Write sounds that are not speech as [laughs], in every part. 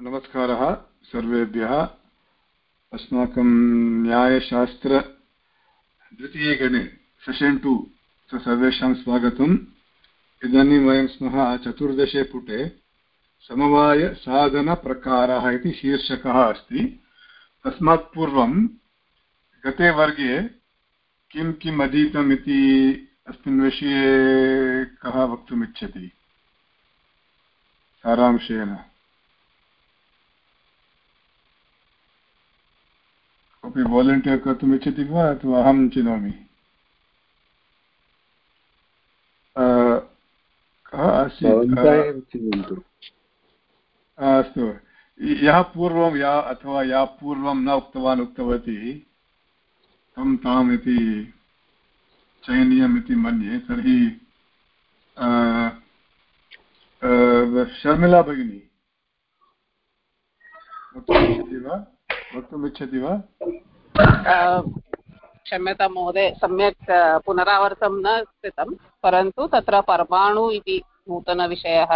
नमस्कारः। सर्वेभ्यः अस्माकं न्यायशास्त्र द्वितीयगणे सेशन् टु स सर्वेषां स्वागतम्। इदानीं वयं स्मः चतुर्दशे पुटे समवायसाधनप्रकाराः इति शीर्षकः अस्ति। तस्मात् पूर्वं गते वर्गे किं किम् अधीतम् इति अस्मिन् विषये कः वक्तुमिच्छति? सारांशेन। कोऽपि वालण्टियर् कर्तुम् इच्छति वा अथवा अहं चिनोमि कः आसीत् अस्तु। यः पूर्वं या अथवा या पूर्वं न उक्तवान् उक्तवती। तं ताम् इति चयनीयम् इति मन्ये तर्हि शर्मिला भगिनी। वक्तुमिच्छति वा? वक्तुमिच्छति वा? क्षम्यतां महोदय सम्यक् पुनरावर्तं न कृतं परन्तु तत्र परमाणु इति नूतनविषयः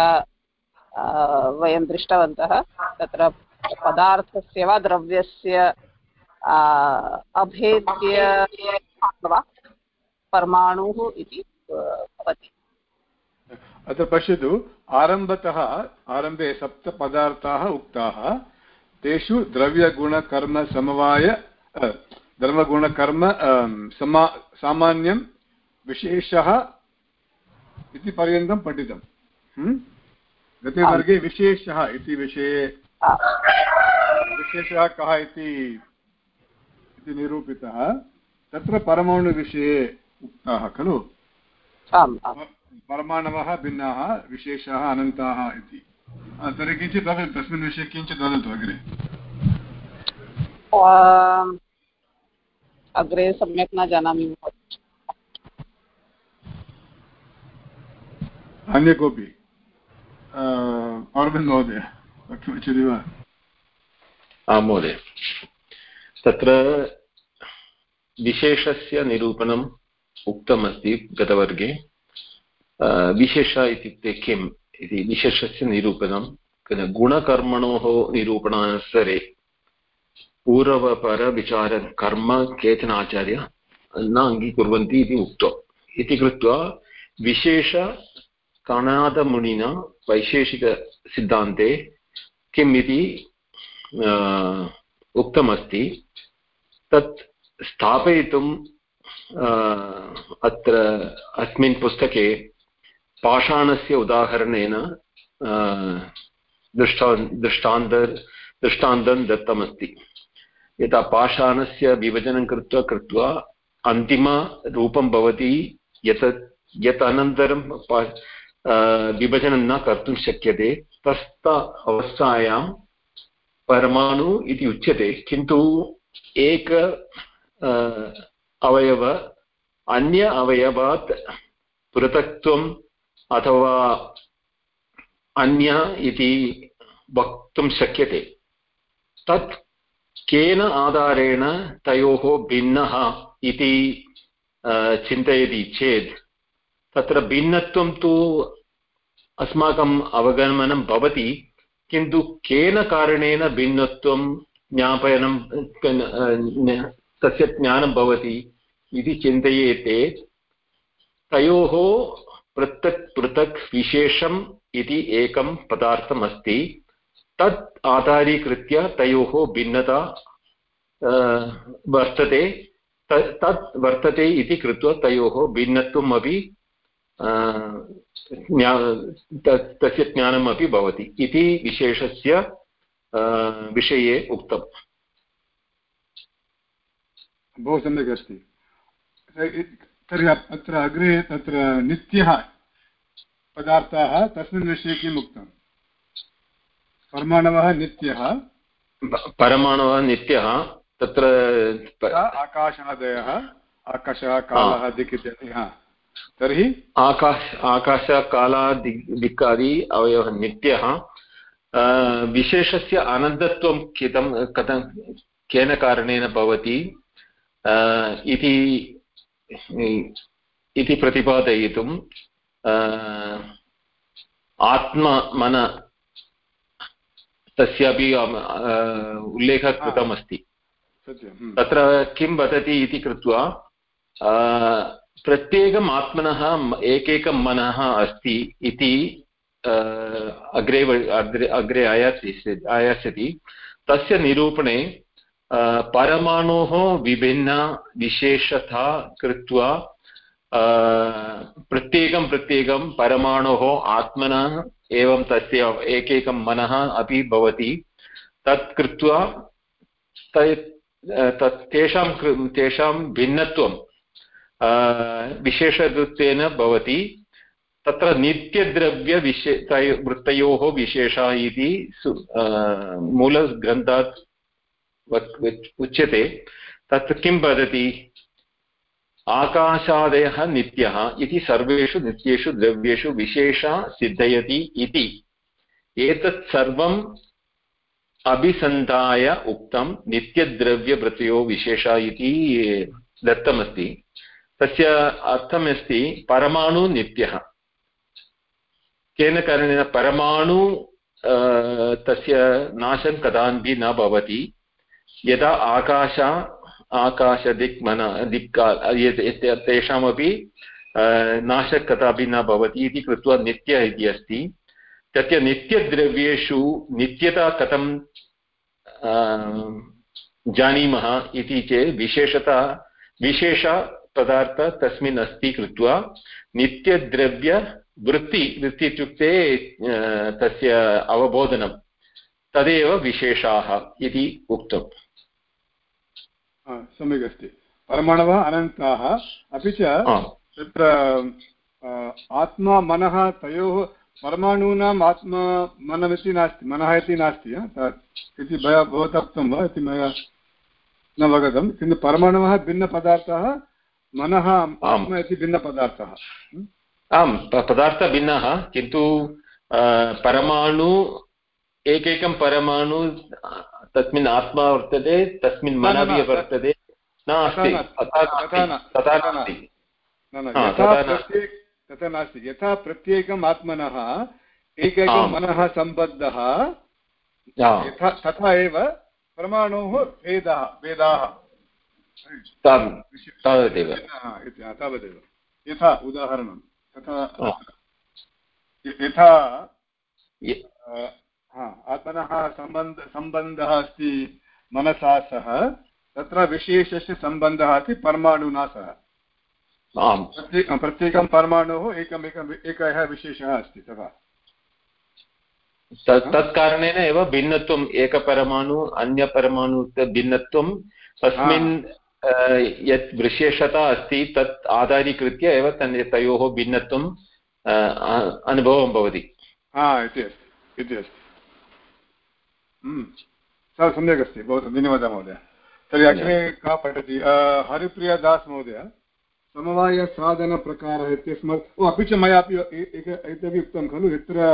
वयं दृष्टवन्तः। तत्र पदार्थस्य वा द्रव्यस्य अभेद्य वा परमाणुः इति भवति। अत्र पश्यतु आरम्भतः आरम्भे सप्तपदार्थाः उक्ताः। तेषु द्रव्यगुणकर्मसमवाय धर्मगुणकर्म समा सामान्यं विशेषः इति पर्यन्तं पठितं। गते वर्गे विशेषः इति विषये विशेषः कः इति निरूपितः। तत्र परमाणुविषये उक्ताः खलु? परमाणवः भिन्नाः विशेषाः अनन्ताः इति। तर्हि किञ्चित् वदतु तस्मिन् विषये किञ्चित् वदतु अग्रे अग्रे सम्यक् न जानामि. अन्य कोऽपि? अरविन्द महोदय वक्तुमिच्छति वा? आं महोदय तत्र विशेषस्य निरूपणम् उक्तमस्ति गतवर्गे. विशेष इत्युक्ते किम्? इति विशेषस्य निरूपणं गुणकर्मणोः निरूपणानुसरे पूर्वपरविचारकर्म केचन आचार्य न अङ्गीकुर्वन्ति इति उक्तम् इति कृत्वा विशेषकणादमुनिना वैशेषिकसिद्धान्ते किम् इति उक्तमस्ति। तत् स्थापयितुं अत्र अस्मिन् पुस्तके पाषाणस्य उदाहरणेन दृष्टा दृष्टांत, दृष्टान्तं दत्तमस्ति। यथा पाषाणस्य विभजनं कृत्वा कृत्वा अन्तिमरूपं भवति, यत् यत् अनन्तरं विभजनं न कर्तुं शक्यते तस्थ अवस्थायां परमाणु इति उच्यते। किन्तु एक अवयव, अन्य अवयवात् पृथक्त्वम् अथवा अन्य इति वक्तुं शक्यते। तत् केन आधारेण तयोः भिन्नः इति चिन्तयति चेत्, तत्र भिन्नत्वं तु अस्माकम् अवगमनं भवति, किन्तु केन कारणेन भिन्नत्वं ज्ञापनं तस्य ज्ञानं भवति इति चिन्तयेते, तयोः पृथक् पृथक् विशेषम् इति एकं पदार्थम् अस्ति तत् आधारीकृत्य तयोः भिन्नता वर्तते। तत् वर्तते इति कृत्वा तयोः भिन्नत्वम् अपि तस्य ज्ञानम् अपि भवति इति विशेषस्य विषये उक्तम्। बहु सम्यक् अस्ति। तर्हि अत्र अग्रे तत्र नित्यः पदार्थाः तस्मिन् विषये किम् उक्तम्? परमाणवः नित्यः। परमाणवः नित्यः तत्र आकाशादयः आकाशः कालः दिक् इत्यादि तर्हि? आकाश आकाशकालः दिक् दिक्कादि अवयवः नित्यः। विशेषस्य अनन्तत्वं कथं कथं केन कारणेन भवति? इति इति प्रतिपादयितुं आत्ममन तस्यापि उल्लेखः कृतमस्ति। तत्र किं वदति इति कृत्वा प्रत्येकम् आत्मनः एकैकं मनः अस्ति इति अग्रे अग्रे अग्रे आयाति आयास्यति। तस्य निरूपणे परमाणोः विभिन्नविशेषता कृत्वा प्रत्येकं प्रत्येकं परमाणोः आत्मनः एवं तस्य एकैकं मनः अपि भवति। तत् कृत्वा तत् तेषां तेषां भिन्नत्वं विशेषवृत्तेन भवति। तत्र नित्यद्रव्यविशे वृत्तयोः विशेषः इति मूलग्रन्थात् उच्यते। तत् किं वदति? आकाशादयः नित्यः इति सर्वेषु नित्येषु द्रव्येषु विशेषा सिद्धयति इति। एतत् सर्वम् अभिसन्धाय उक्तं नित्यद्रव्यवृत्तयो विशेषा इति दत्तमस्ति। तस्य अर्थमस्ति परमाणु नित्यः। केन कारणेन परमाणु तस्य नाशं कदापि न भवति। यदा आकाश आकाशदिक् मन दिक् तेषामपि नाशः कदापि न भवति इति कृत्वा नित्य इति अस्ति। तस्य नित्यद्रव्येषु नित्यता कथं जानीमः इति चेत् विशेषता, विशेषपदार्थ तस्मिन् अस्ति कृत्वा नित्यद्रव्यवृत्ति, वृत्ति इत्युक्ते तस्य अवबोधनं, तदेव विशेषाः इति उक्तम्। सम्यक् अस्ति। परमाणवः अनन्ताः अपि च तत्र आत्मा मनः तयोः परमाणूनाम् आत्मा मनमिति नास्ति मनः इति नास्ति इति भवता उक्तं वा इति मया न अवगतं किन्तु परमाणवः भिन्नपदार्थः मनः आत्मा इति भिन्नपदार्थः। आम् पदार्थः भिन्नः किन्तु परमाणु एकैकं परमाणु तस्मिन् आत्मा वर्तते तस्मिन् मनः वर्तते नास्ति। तथा नास्ति। यथा प्रत्येकम् आत्मनः एकैकं मनः सम्बद्धः तथा एव परमाणोः भेदः भेदाः। तावदेव। तावदेव। यथा उदाहरणं तथा यथा आत्मनः सम्बन्ध सम्बन्धः अस्ति मनसा सह तत्र विशेषस्य सम्बन्धः अस्ति परमाणुना सह। प्रत्येकं परमाणुः एकमेकम् एकः विशेषः अस्ति तथा। तत्कारणेन एव भिन्नत्वम् एकपरमाणु अन्यपरमाणु भिन्नत्वं तस्मिन् यत् विशेषता अस्ति तत् आधारीकृत्य एव तन् तयोः भिन्नत्वम् अनुभवं भवति। हा इति अस्ति इति अस्ति। सः सम्यक् अस्ति बहु धन्यवादः महोदय तर्हि अग्रे का पठति हरिप्रियदास् महोदय समवायसाधनप्रकारः इत्यस्मात् ओ अपि च मया अपि एतदपि उक्तं खलु यत्र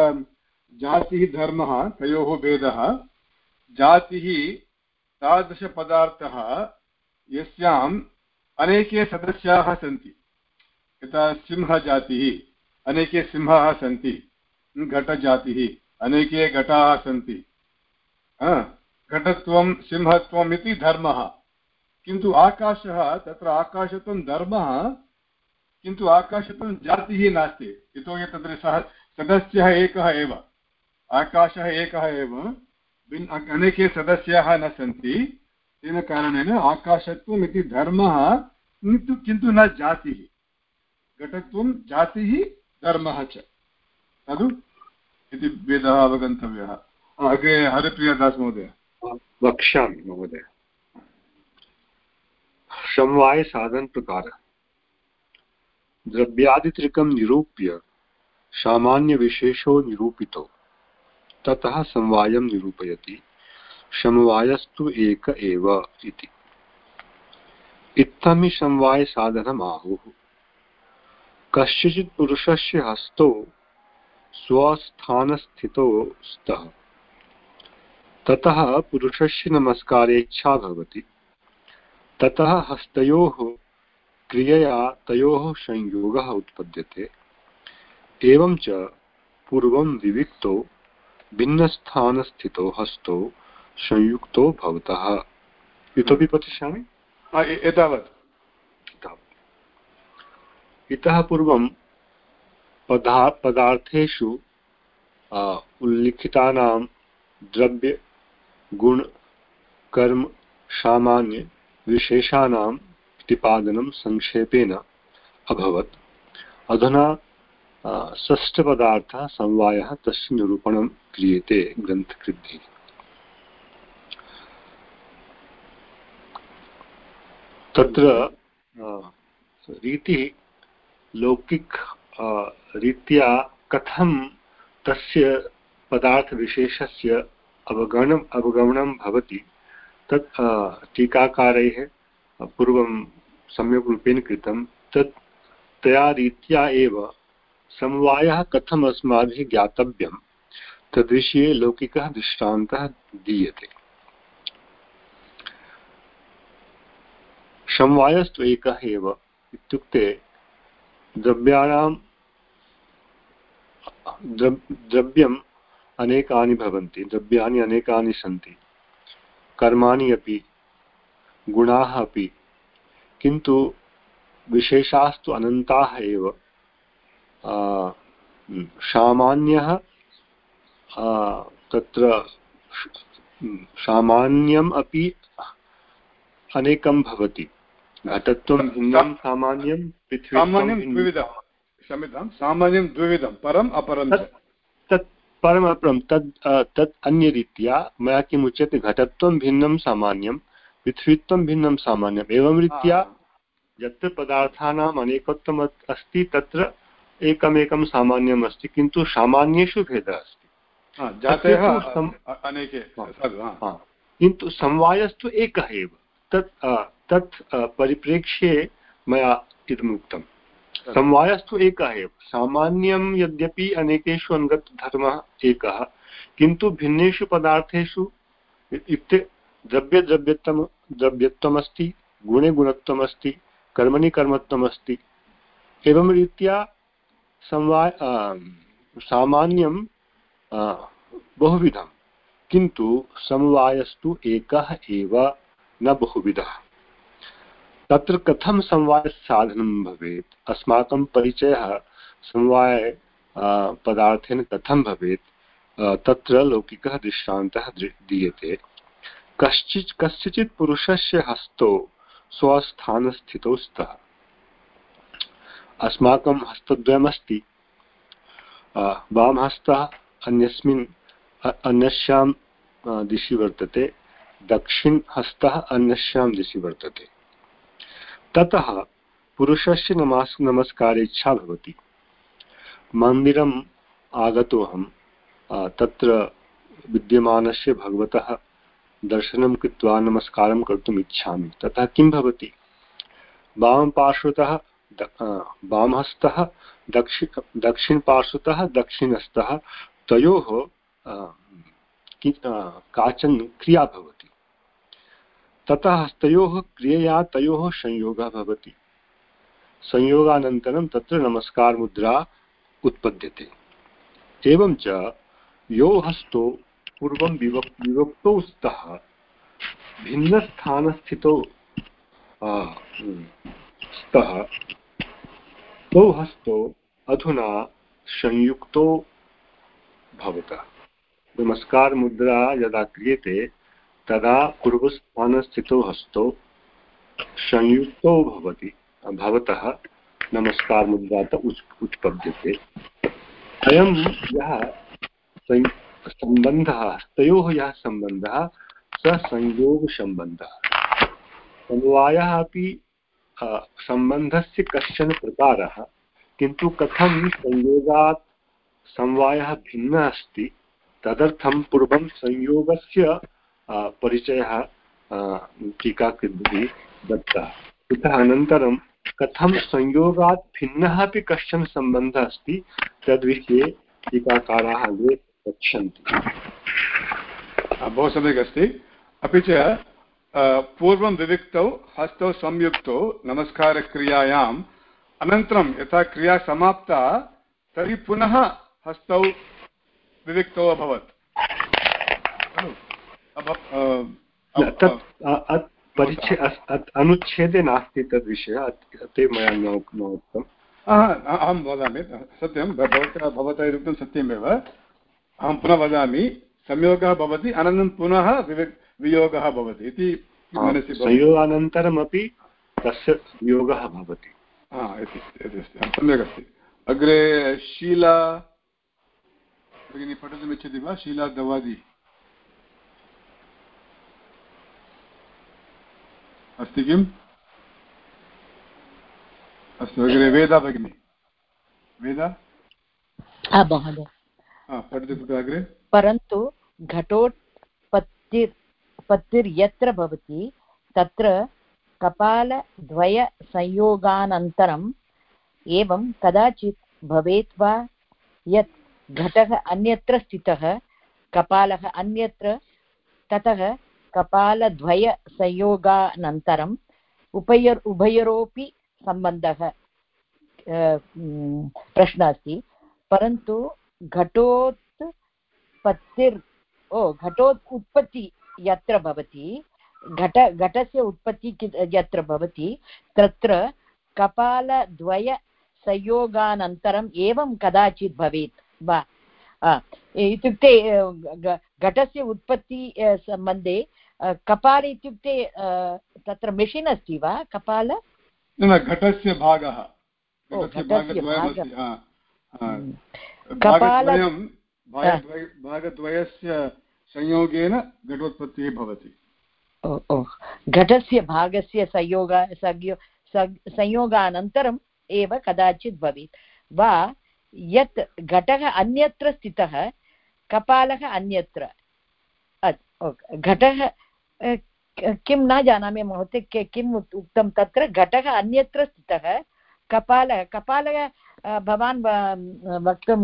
जातिः धर्मः तयोः भेदः जातिः तादृशपदार्थः यस्याम् अनेके सदस्याः सन्ति यथा सिंहजातिः अनेके सिंहाः सन्ति घटजातिः अनेके घटाः सन्ति घटत्वं सिंहत्वम् इति धर्मः। किन्तु आकाशः, तत्र आकाशत्वं धर्मः, किन्तु आकाशत्वं जातिः नास्ति। यतोहि तत्र सः, सदस्यः एकः एव। आकाशः एकः एव। भिन् अनेके सदस्याः न सन्ति। तेन कारणेन आकाशत्वम् इति धर्मः किन्तु किन्तु न जातिः। घटत्वं जातिः, धर्मः च। खलु इति भेदः अवगन्तव्यः। अग्रे हरिप्रियदास् महोदय। वक्ष्यामि महोदय। समवायसाधनप्रकारः द्रव्यादित्रिकं निरूप्य सामान्यविशेषो निरूपितो। ततः समवायं निरूपयति। समवायस्तु एक एव इति। इत्थं समवायसाधनम् आहुः। कस्यचित् पुरुषस्य हस्तो, स्वस्थानस्थितो स्तः। ततः पुरुषस्य नमस्कारेच्छा भवति। ततः हस्तयोः क्रियया तयोः संयोगः उत्पद्यते। एवं च पूर्वं विविक्तो भिन्नस्थानस्थितो हस्तौ संयुक्तो भवतः। इतोपि पठिष्यामि एतावत्। इतः पूर्वं पदा पदार्थेषु उल्लिखितानां द्रव्य गुण, कर्म, सामान्य विशेषाणां प्रतिपादनं संक्षेपेण अभवत्। अधुना षष्ठपदार्थः समवायः तस्य निरूपणं क्रियते ग्रन्थकृद्भिः तत्र रीतिः, लौकिक रीत्या कथं तस्य पदार्थविशेषस्य अवगमनम् अवगमनं भवति। तत् टीकाकारैः पूर्वं सम्यक् रूपेण कृतं। तत्, तया रीत्या एव समवायः कथम् अस्माभिः ज्ञातव्यं तद्विषये लौकिकः दृष्टान्तः दीयते। समवायस्तु एकः एव इत्युक्ते द्रव्याणां द्रव्यम् अनेकानि भवन्ति द्रव्याणि अनेकानि सन्ति। कर्माणि अपि गुणाः अपि किन्तु विशेषास्तु अनन्ताः एव। सामान्यः तत्र सामान्यम् अपि अनेकं भवति। घटत्वं भिन्नं सामान्यं पृथ्वी सामान्यं द्विविधं क्षम्यतां सामान्यं द्विविधं परम् अपरं परम् अपरं तद् तत् अन्यरीत्या मया किम् उच्यते घटत्वं भिन्नं सामान्यं पृथ्वीत्वं भिन्नं सामान्यम् एवं रीत्या यत्र पदार्थानाम् अनेकत्वम् अस्ति तत्र एकमेकं सामान्यम् अस्ति किन्तु सामान्येषु भेदः अस्ति। किन्तु समवायस्तु एकः एव। तत् तत् परिप्रेक्ष्ये मया इदमुक्तं समवायस्तु एकः एव। सामान्यं यद्यपि अनेकेषु अङ्गतधर्मः एकः, किन्तु भिन्नेषु पदार्थेषु इत्युक्ते द्रव्यद्रव्यत्वं द्रव्यत्वमस्ति, गुणे गुणत्वमस्ति, कर्मणि कर्मत्वमस्ति। एवं रीत्या समवाय सामान्यं बहुविधं, किन्तु समवायस्तु एकः एव न बहुविधः। तत्र कथं समवायसाधनं भवेत्? अस्माकं परिचयः समवाय पदार्थेन कथं भवेत्? तत्र लौकिकः दृष्टान्तः दीयते। कश्चित् कस्यचित् पुरुषस्य हस्तौ स्वस्थानस्थितौ स्तः। अस्माकं हस्तद्वयमस्ति। वामहस्तः अन्यस्मिन् अन्यस्यां दिशि वर्तते। दक्षिणहस्तः अन्यस्यां दिशि वर्तते। ततः पुरुषस्य नमास् नमस्कारे इच्छा भवति। मन्दिरम् आगतोऽहं तत्र विद्यमानस्य भगवतः दर्शनं कृत्वा नमस्कारं कर्तुम् इच्छामि। ततः किं भवति? वामपार्श्वतः वामहस्तः दक्षि दक्षिणपार्श्वतः दक्षिणस्थः तयोः काचन क्रिया भवति। ततः हस्तयोः क्रियया तयोः संयोगः भवति। संयोगानन्तरं तत्र नमस्कारमुद्रा उत्पद्यते। एवं च यो हस्तो पूर्वं विवक्, विवक्तौ स्तः भिन्नस्थानस्थितौ स्तः तौ हस्तौ अधुना संयुक्तो भवतः। नमस्कारमुद्रा यदा क्रियते तदा पूर्वस्थानस्थितौ हस्तौ संयुक्तौ भवति। भवतः नमस्कारमुद्रात उच्, उत्पद्यते। अयं यः सम्बन्धः हस्तयोः यः सम्बन्धः, सः संयोगसम्बन्धः। समवायः अपि सम्बन्धस्य कश्चन प्रकारः, किन्तु कथं संयोगात् समवायः भिन्नः अस्ति, तदर्थं पूर्वं संयोगस्य परिचयः टीकाकृद्भिः दत्तः। इतः अनन्तरं कथं संयोगात् भिन्नः अपि कश्चन सम्बन्धः अस्ति, तद्विषये टीकाकाराः अग्रे गच्छन्ति बहु सम्यक् अस्ति। अपि च पूर्वं विविक्तौ, हस्तौ संयुक्तौ, नमस्कारक्रियायाम् अनन्तरं यथा क्रिया समाप्ता, तर्हि पुनः हस्तौ विविक्तौ अभवत्। तत् परिच्छे अनुच्छेदे नास्ति तद्विषयः ते मया न उक्तम् अहं वदामि सत्यं भवतः भवता यदुक्तं सत्यमेव। अहं पुनः वदामि संयोगः भवति अनन्तरं पुनः वियोगः भवति इति मनसि संयोगानन्तरमपि तस्य वियोगः भवति। सम्यक् अस्ति। अग्रे शीला भगिनी पठितुमिच्छति वा? शीला दवादी। अस्ति किम्? अस्तु अग्रे वेदा भगिनी। वेदा? महोदय। पठतु अग्रे। परन्तु घटोत्पत्तिर् पत्तिर्यत्र भवति तत्र कपालद्वयसंयोगानन्तरम् एवं कदाचित् भवेत् वा? यत् घटः अन्यत्र स्थितः कपालः अन्यत्र ततः कपालद्वयसंयोगानन्तरम् उभयोर् उभयोरोपि सम्बन्धः प्रश्नः अस्ति। परन्तु घटोत् पत्तिर्, ओ, घटोत् उत्पत्ति यत्र भवति, घट, घटस्य उत्पत्ति यत्र भवति, तत्र कपालद्वयसंयोगानन्तरम् एवं कदाचित् भवेत् वा? इत्युक्ते घटस्य उत्पत्ति सम्बन्धे कपाल इत्युक्ते तत्र मेशिन् अस्ति वा? कपाल? न घटस्य भागः। भागद्वयस्य संयोगेन घटोत्पत्तिः भवति। घटस्य भागस्य संयोग संयोगानन्तरम् एव कदाचित् भवेत्। वा यत् घटः अन्यत्र स्थितः कपालः अन्यत्र। घटः किं न जानामि महोदय किम् उक्तं तत्र? घटः अन्यत्र स्थितः। कपालः कपालः भवान् वक्तुं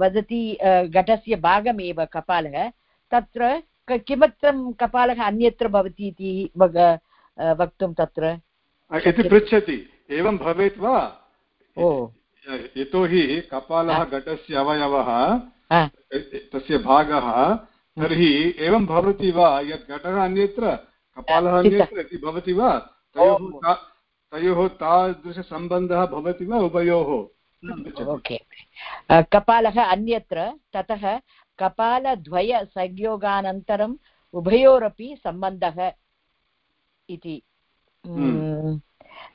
वदति घटस्य भागमेव कपालः। तत्र किमर्थं कपालः अन्यत्र भवति इति वक्तुं तत्र? इति पृच्छति। एवं भवेत् वा? यतोहि कपालः घटस्य अवयवः तस्य भागः तर्हि एवं भवति वा यत् घटः अन्यत्र कपालः अन्यत्र इति भवति वा? तयोः तयोः तादृशसम्बन्धः भवति वा उभयोः? ओके। कपालः अन्यत्र ततः कपालद्वयसंयोगानन्तरम् उभयोरपि सम्बन्धः इति। हम्म।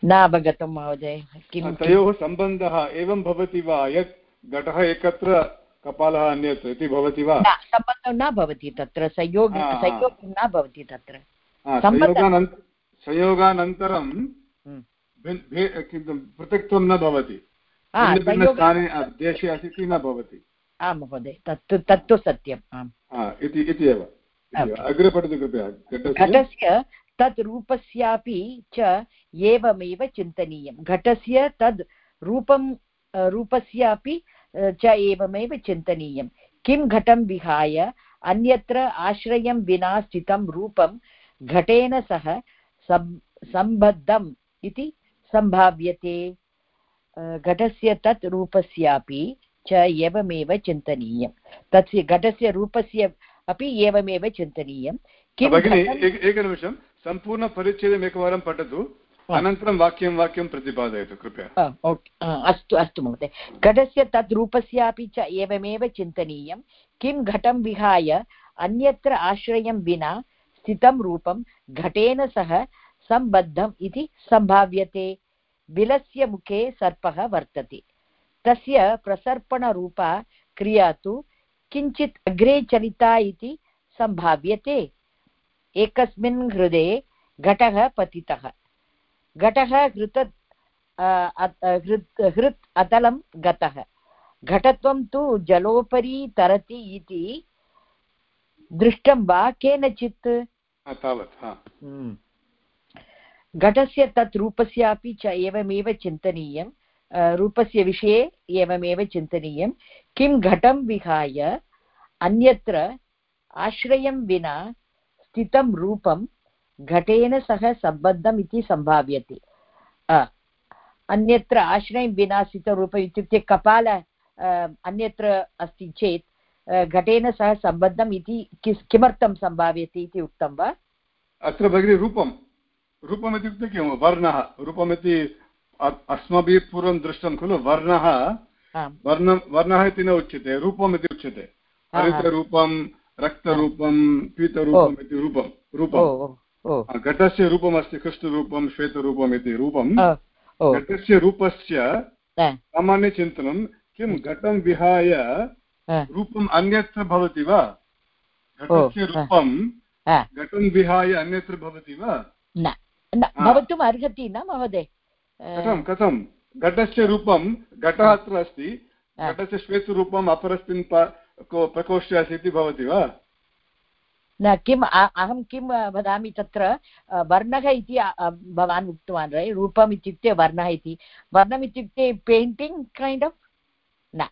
न अवगतं महोदय किं तयोः सम्बन्धः एवं भवति वा? यत् घटः एकत्र कपालः अन्यत् इति भवति वा? सम्बन्धः न भवति तत्र संयोग संयोगं न भवति तत्र। संयोगानन्तरं हम्म। पृथक्त्वं न भवति। देशे अस्ति न भवति। आं महोदय तत्तु तत्तु सत्यम् आम्। इति इति एव। अग्रे पठतु कृपया घटस्य तत् रूपस्यापि च एवमेव चिन्तनीयं घटस्य तद् रूपं रूपस्यापि च एवमेव चिन्तनीयं किं घटं विहाय अन्यत्र आश्रयं विना स्थितं रूपं घटेन सह सम्बद्धम् इति सम्भाव्यते। घटस्य तत् रूपस्यापि च एवमेव चिन्तनीयं तस्य घटस्य रूपस्य अपि एवमेव चिन्तनीयं भगिनि एकनिमिषं सम्पूर्णपरिच्छेदम् एकवारं पठतु अनन्तरं वाक्यं वाक्यं प्रतिपादयतु कृपया अस्तु अस्तु महोदय घटस्य तद् रूपस्यापि च एवमेव चिन्तनीयं किं घटं विहाय अन्यत्र आश्रयं विना स्थितं रूपं घटेन सह सम्बद्धम् इति सम्भाव्यते बिलस्य मुखे सर्पः वर्तते तस्य प्रसर्पणरूपा क्रिया तु किञ्चित् अग्रे चलिता इति सम्भाव्यते एकस्मिन् हृदे घटः पतितः। घटः हृत हृत् अतलं गतः। घटत्वं तु जलोपरि तरति इति दृष्टं वा केनचित्? हम्म। घटस्य तत् रूपस्यापि च एवमेव चिन्तनीयं रूपस्य विषये एवमेव चिन्तनीयं किं घटं विहाय अन्यत्र आश्रयं विना स्थितं रूपं घटेन सह सम्बद्धम् इति सम्भाव्यते। अन्यत्र आश्रयं विना स्थितरूपम् इत्युक्ते कपाल अन्यत्र अस्ति चेत् घटेन सह सम्बद्धम् इति किमर्थं सम्भाव्यते इति उक्तं वा? अत्र भगिनी रूपं रूपम् इत्युक्ते किं? वर्णः। रूपमिति अस्माभिः पूर्वं दृष्टं खलु वर्णः। वर्णं वर्णः इति न उच्यते रूपम् इति उच्यते। हरितरूपं रक्तरूपं पीतरूपम् इति रूपं रूपं घटस्य रूपमस्ति कृष्णरूपं श्वेतरूपम् इति रूपं घटस्य रूपस्य सामान्यचिन्तनं किं घटं विहाय रूपम् अन्यत्र भवति वा? घटस्य रूपं घटं विहाय अन्यत्र भवति वा? भवितुम् अर्हति न महोदय? कथं कथं? घटस्य रूपं घटः अत्र अस्ति घटस्य श्वेतरूपम् अपरस्मिन् प्रकोष्ठे अस्ति इति भवति वा? न किम् अहं किं वदामि तत्र वर्णः इति भवान् उक्तवान् रै रूपम् इत्युक्ते वर्णः इति। वर्णम् इत्युक्ते पेण्टिङ्ग् कैण्ड् आफ् न।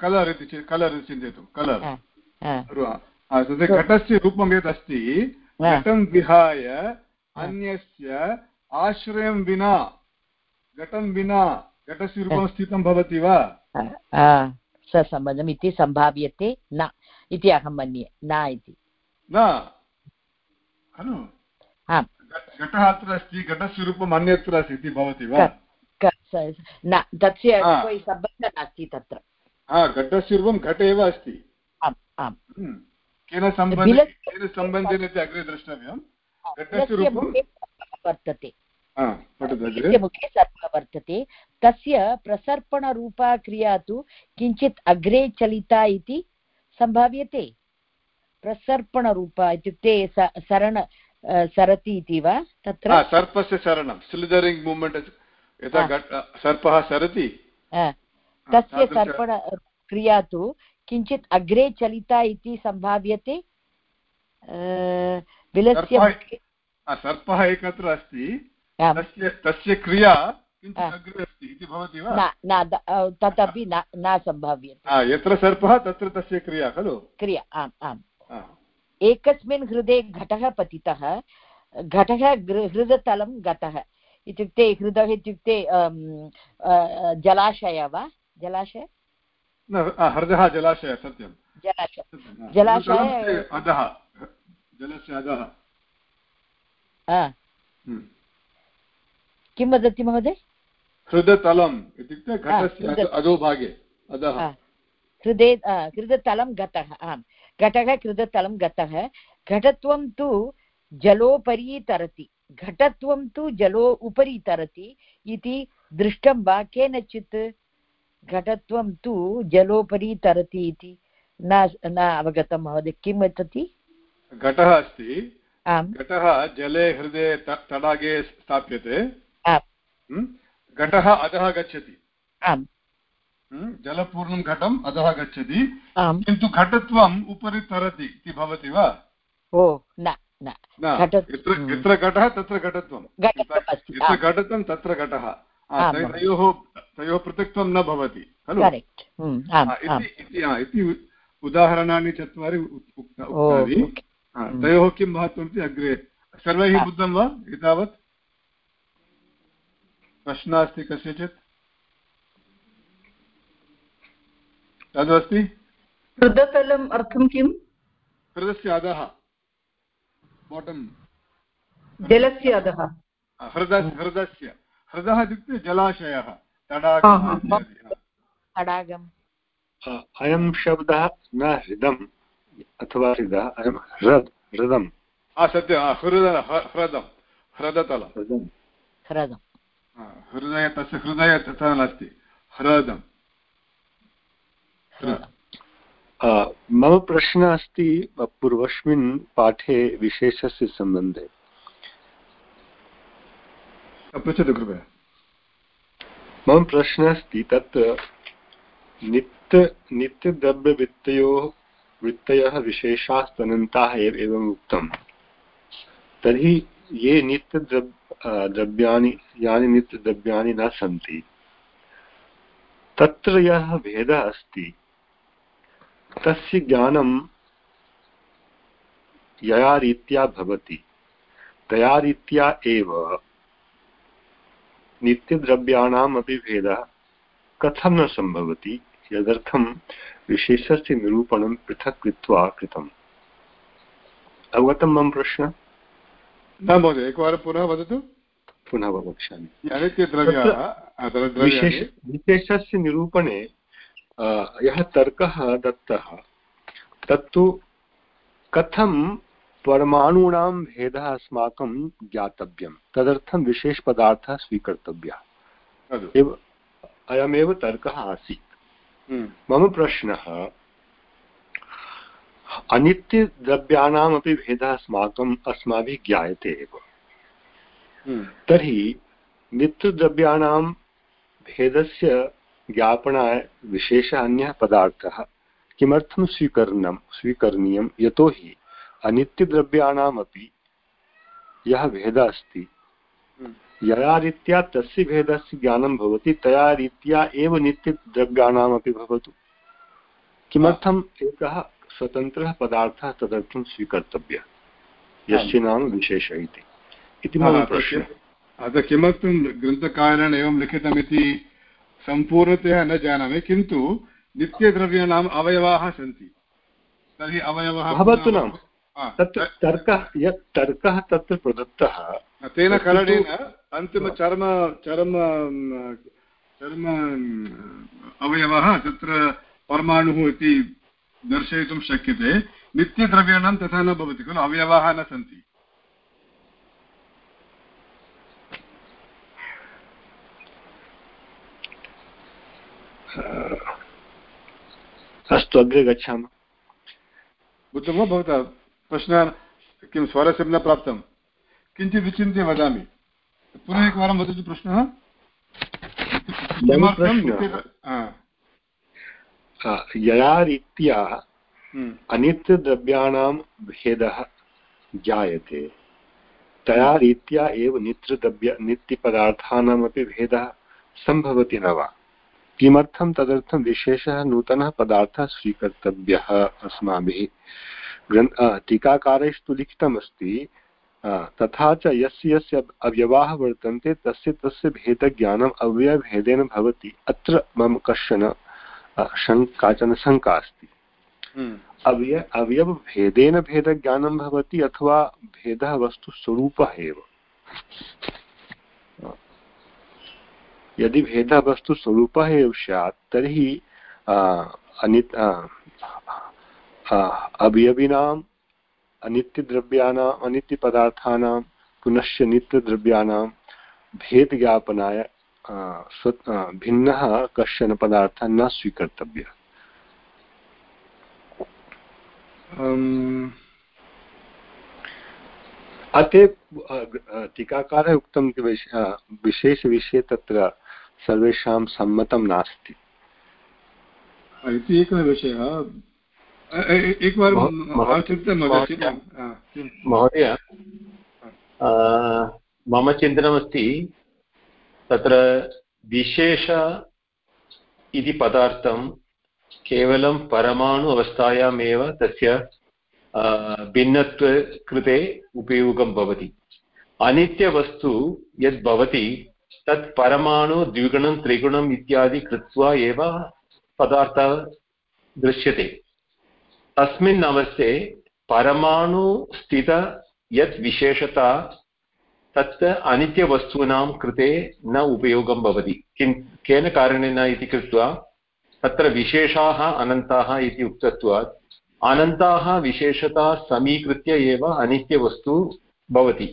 कलर् इति कलर् इति चिन्तयतु कलर् घटस्य रूपं यत् अस्ति घटं विहाय अन्यस्य आश्रयं विना घटं विना घटस्य रूपं स्थितं भवति वा? ससम्बन्धम् इति सम्भाव्यते न इति अहं मन्ये न इति। न। घटः अत्र अस्ति घटस्य रूपम् अन्यत्र अस्ति इति भवति वा? न तस्य सम्बन्धः नास्ति तत्र। घटस्य रूपं घटे एव अस्ति। हम्म। केन केन सम्बन्धेन अग्रे द्रष्टव्यं? घटस्य रूपं वर्तते। मुखे सर्पः वर्तते तस्य प्रसर्पणरूपा क्रिया तु किञ्चित् अग्रे चलिता इति सम्भाव्यते। प्रसर्पणरूपा इत्युक्ते सरण सरति इति वा? तत्र? सर्पस्य सरणं स्लिदरिङ्ग् मूमेण्ट् यथा सर्पः सरति? तस्य सर्पणक्रिया तु किञ्चित् अग्रे चलिता इति सम्भाव्यते। विलस्य सर्पः एकत्र अस्ति तस्य तस्य क्रिया तदपि न सम्भाव्यते। यत्र सर्पः तत्र तस्य क्रिया खलु? क्रिया आम् आम्। एकस्मिन् हृदे घटः पतितः घटः हृदतलं गतः। इत्युक्ते हृदः इत्युक्ते जलाशय वा? जलाशय? हृदः जलाशय सत्यं जलाशय। जलाशय अधः जलस्य अधः। किं वदति महोदय? हृदतलम् इत्युक्ते घटस्य अधोभागे अधः। हृदे हृदतलं गतः आम्। घटः कृततलं गतः। घटत्वं तु जलोपरि तरति। घटत्वं तु जलो उपरि तरति इति दृष्टं वा केनचित्? घटत्वं तु जलोपरि तरति इति न न अवगतं महोदय। किं वदति? घटः अस्ति। घटः जले हृदये तडागे स्थाप्यते। घटः अधः गच्छति। आम्। हम्म, जलपूर्णं घटम् अधः गच्छति। किन्तु घटत्वम् उपरि तरति इति भवति वा? ओ न हम्म। यत्र घटः तत्र घटत्वं यत्र घटत्वं तत्र घटः। तयोः तयोः पृथक्त्वं न भवति खलु? हम्म, इति उदाहरणानि चत्वारि उक्तानि। तयोः किं महत्त्वम् इति अग्रे सर्वैः बुद्धं वा एतावत्? प्रश्नः अस्ति कस्यचित्? तदस्ति हृदतलम् अर्थं किम्? हृदस्य अधः। बाटम् जलस्य अधः। हृद हृदस्य। हृदः इत्युक्ते जलाशयः तडागम् अयं शब्दः न हृदम् अथवा हृदः अयं ह्रद् हृदम्। सत्यं हृद ह्रदं ह्रदतलं ह्रदं हृदय तस्य हृदय तथा नास्ति. ह्रदम् मम प्रश्नः अस्ति पूर्वस्मिन् पाठे विशेषस्य सम्बन्धे. पृच्छतु कृपया. मम प्रश्नः अस्ति तत् नित्य नित्यद्रव्यवृत्तयोः वृत्तयः विशेषास्तनन्ताः एवम् उक्तं तर्हि ये नित्यद्रव् द्रव्याणि, यानि नित्यद्रव्याणि न सन्ति। तत्र यः भेदः अस्ति, तस्य ज्ञानं यया रीत्या भवति, तया रीत्या एव नित्यद्रव्याणाम् अपि भेदः कथं न सम्भवति, यदर्थं विशेषस्य निरूपणं पृथक् कृत्वा कृतम्। अवगतं मम प्रश्नः? न महोदय एकवारं पुनः वदतु। पुनः वक्ष्यामि अनित्यद्रव्याः विशेष विशेषस्य निरूपणे यः तर्कः दत्तः तत्तु कथं परमाणूनां भेदः अस्माकं ज्ञातव्यं? तदर्थं विशेषपदार्थः स्वीकर्तव्यः। एव अयमेव तर्कः आसीत्। हम्म। मम प्रश्नः अनित्यद्रव्याणामपि भेदः अस्माकम् अस्माभिः ज्ञायते एव हम्म। तर्हि नित्यद्रव्याणां भेदस्य ज्ञापनाय विशेषः अन्यः पदार्थः किमर्थं स्वीकरणं स्वीकरणीयं यतोहि अनित्यद्रव्याणामपि यः भेदः अस्ति हम्म। यया रीत्या तस्य भेदस्य ज्ञानं भवति तया रीत्या एव नित्यद्रव्याणामपि भवतु किमर्थम् एकः स्वतन्त्रः पदार्थः तदर्थं स्वीकर्तव्यः। यस्य नाम विशेष इति। इति मम प्रश्नः। अतः किमर्थं ग्रन्थकारेण एवं लिखितमिति सम्पूर्णतया न जानामि किन्तु नित्यद्रव्याणाम् अवयवाः सन्ति। तर्हि अवयवः भवतु नाम। तत्र तर्कः यत् तर्कः तत्र प्रदत्तः। तेन कारणेन अन्तिमचर्म चर्म चर्म अवयवः तत्र परमाणुः इति दर्शयितुं शक्यते। नित्यद्रव्याणां तथा न भवति खलु अवयवाः न सन्ति। अस्तु अग्रे गच्छामः। बुद्धं वा भवतः प्रश्नः किं स्वारस्यं न प्राप्तं? किञ्चित् विचिन्त्य वदामि। पुनः एकवारं वदतु प्रश्नः। यया रीत्या हम्म। अनित्यद्रव्याणां भेदः जायते। तया रीत्या एव नित्यद्रव्य नित्यपदार्थानामपि भेदः सम्भवति न वा? किमर्थं तदर्थं विशेषः नूतनः पदार्थः स्वीकर्तव्यः अस्माभिः? ग्रन्थ टीकाकारैस्तु लिखितमस्ति तथा च यस्य यस्य अवयवाः वर्तन्ते तस्य तस्य भेदज्ञानम् अव्ययभेदेन भवति। अत्र मम कश्चन काचन शङ्का अस्ति हम्म। अवय अवयवभेदेन भेदज्ञानं भवति अथवा भेदः वस्तुस्वरूपः एव यदि भेदः वस्तुस्वरूपः एव स्यात् तर्हि अनित् अवयविनाम् अनित्यद्रव्याणाम् अनित्यपदार्थानां पुनश्च नित्यद्रव्याणां भेदज्ञापनाय भिन्नः कश्चन पदार्थः न स्वीकर्तव्यः। अते टीकाकारः उक्तं विशेषविषये तत्र सर्वेषां सम्मतं नास्ति। इति एकः विषयः। महोदय मम चिन्तनमस्ति तत्र विशेष इति पदार्थं केवलं परमाणु अवस्थायामेव तस्य भिन्नत्वकृते उपयोगं भवति। अनित्यवस्तु यद् भवति, तत् परमाणु द्विगुणं त्रिगुणम् इत्यादि कृत्वा एव पदार्थः दृश्यते। तस्मिन् अवस्थे परमाणुस्थित यत् विशेषता तत् अनित्यवस्तूनां कृते न उपयोगं भवति। किं, केन कारणेन इति कृत्वा, तत्र विशेषाः अनन्ताः इति उक्तत्वात् अनन्ताः विशेषता समीकृत्य एव अनित्यवस्तु भवति।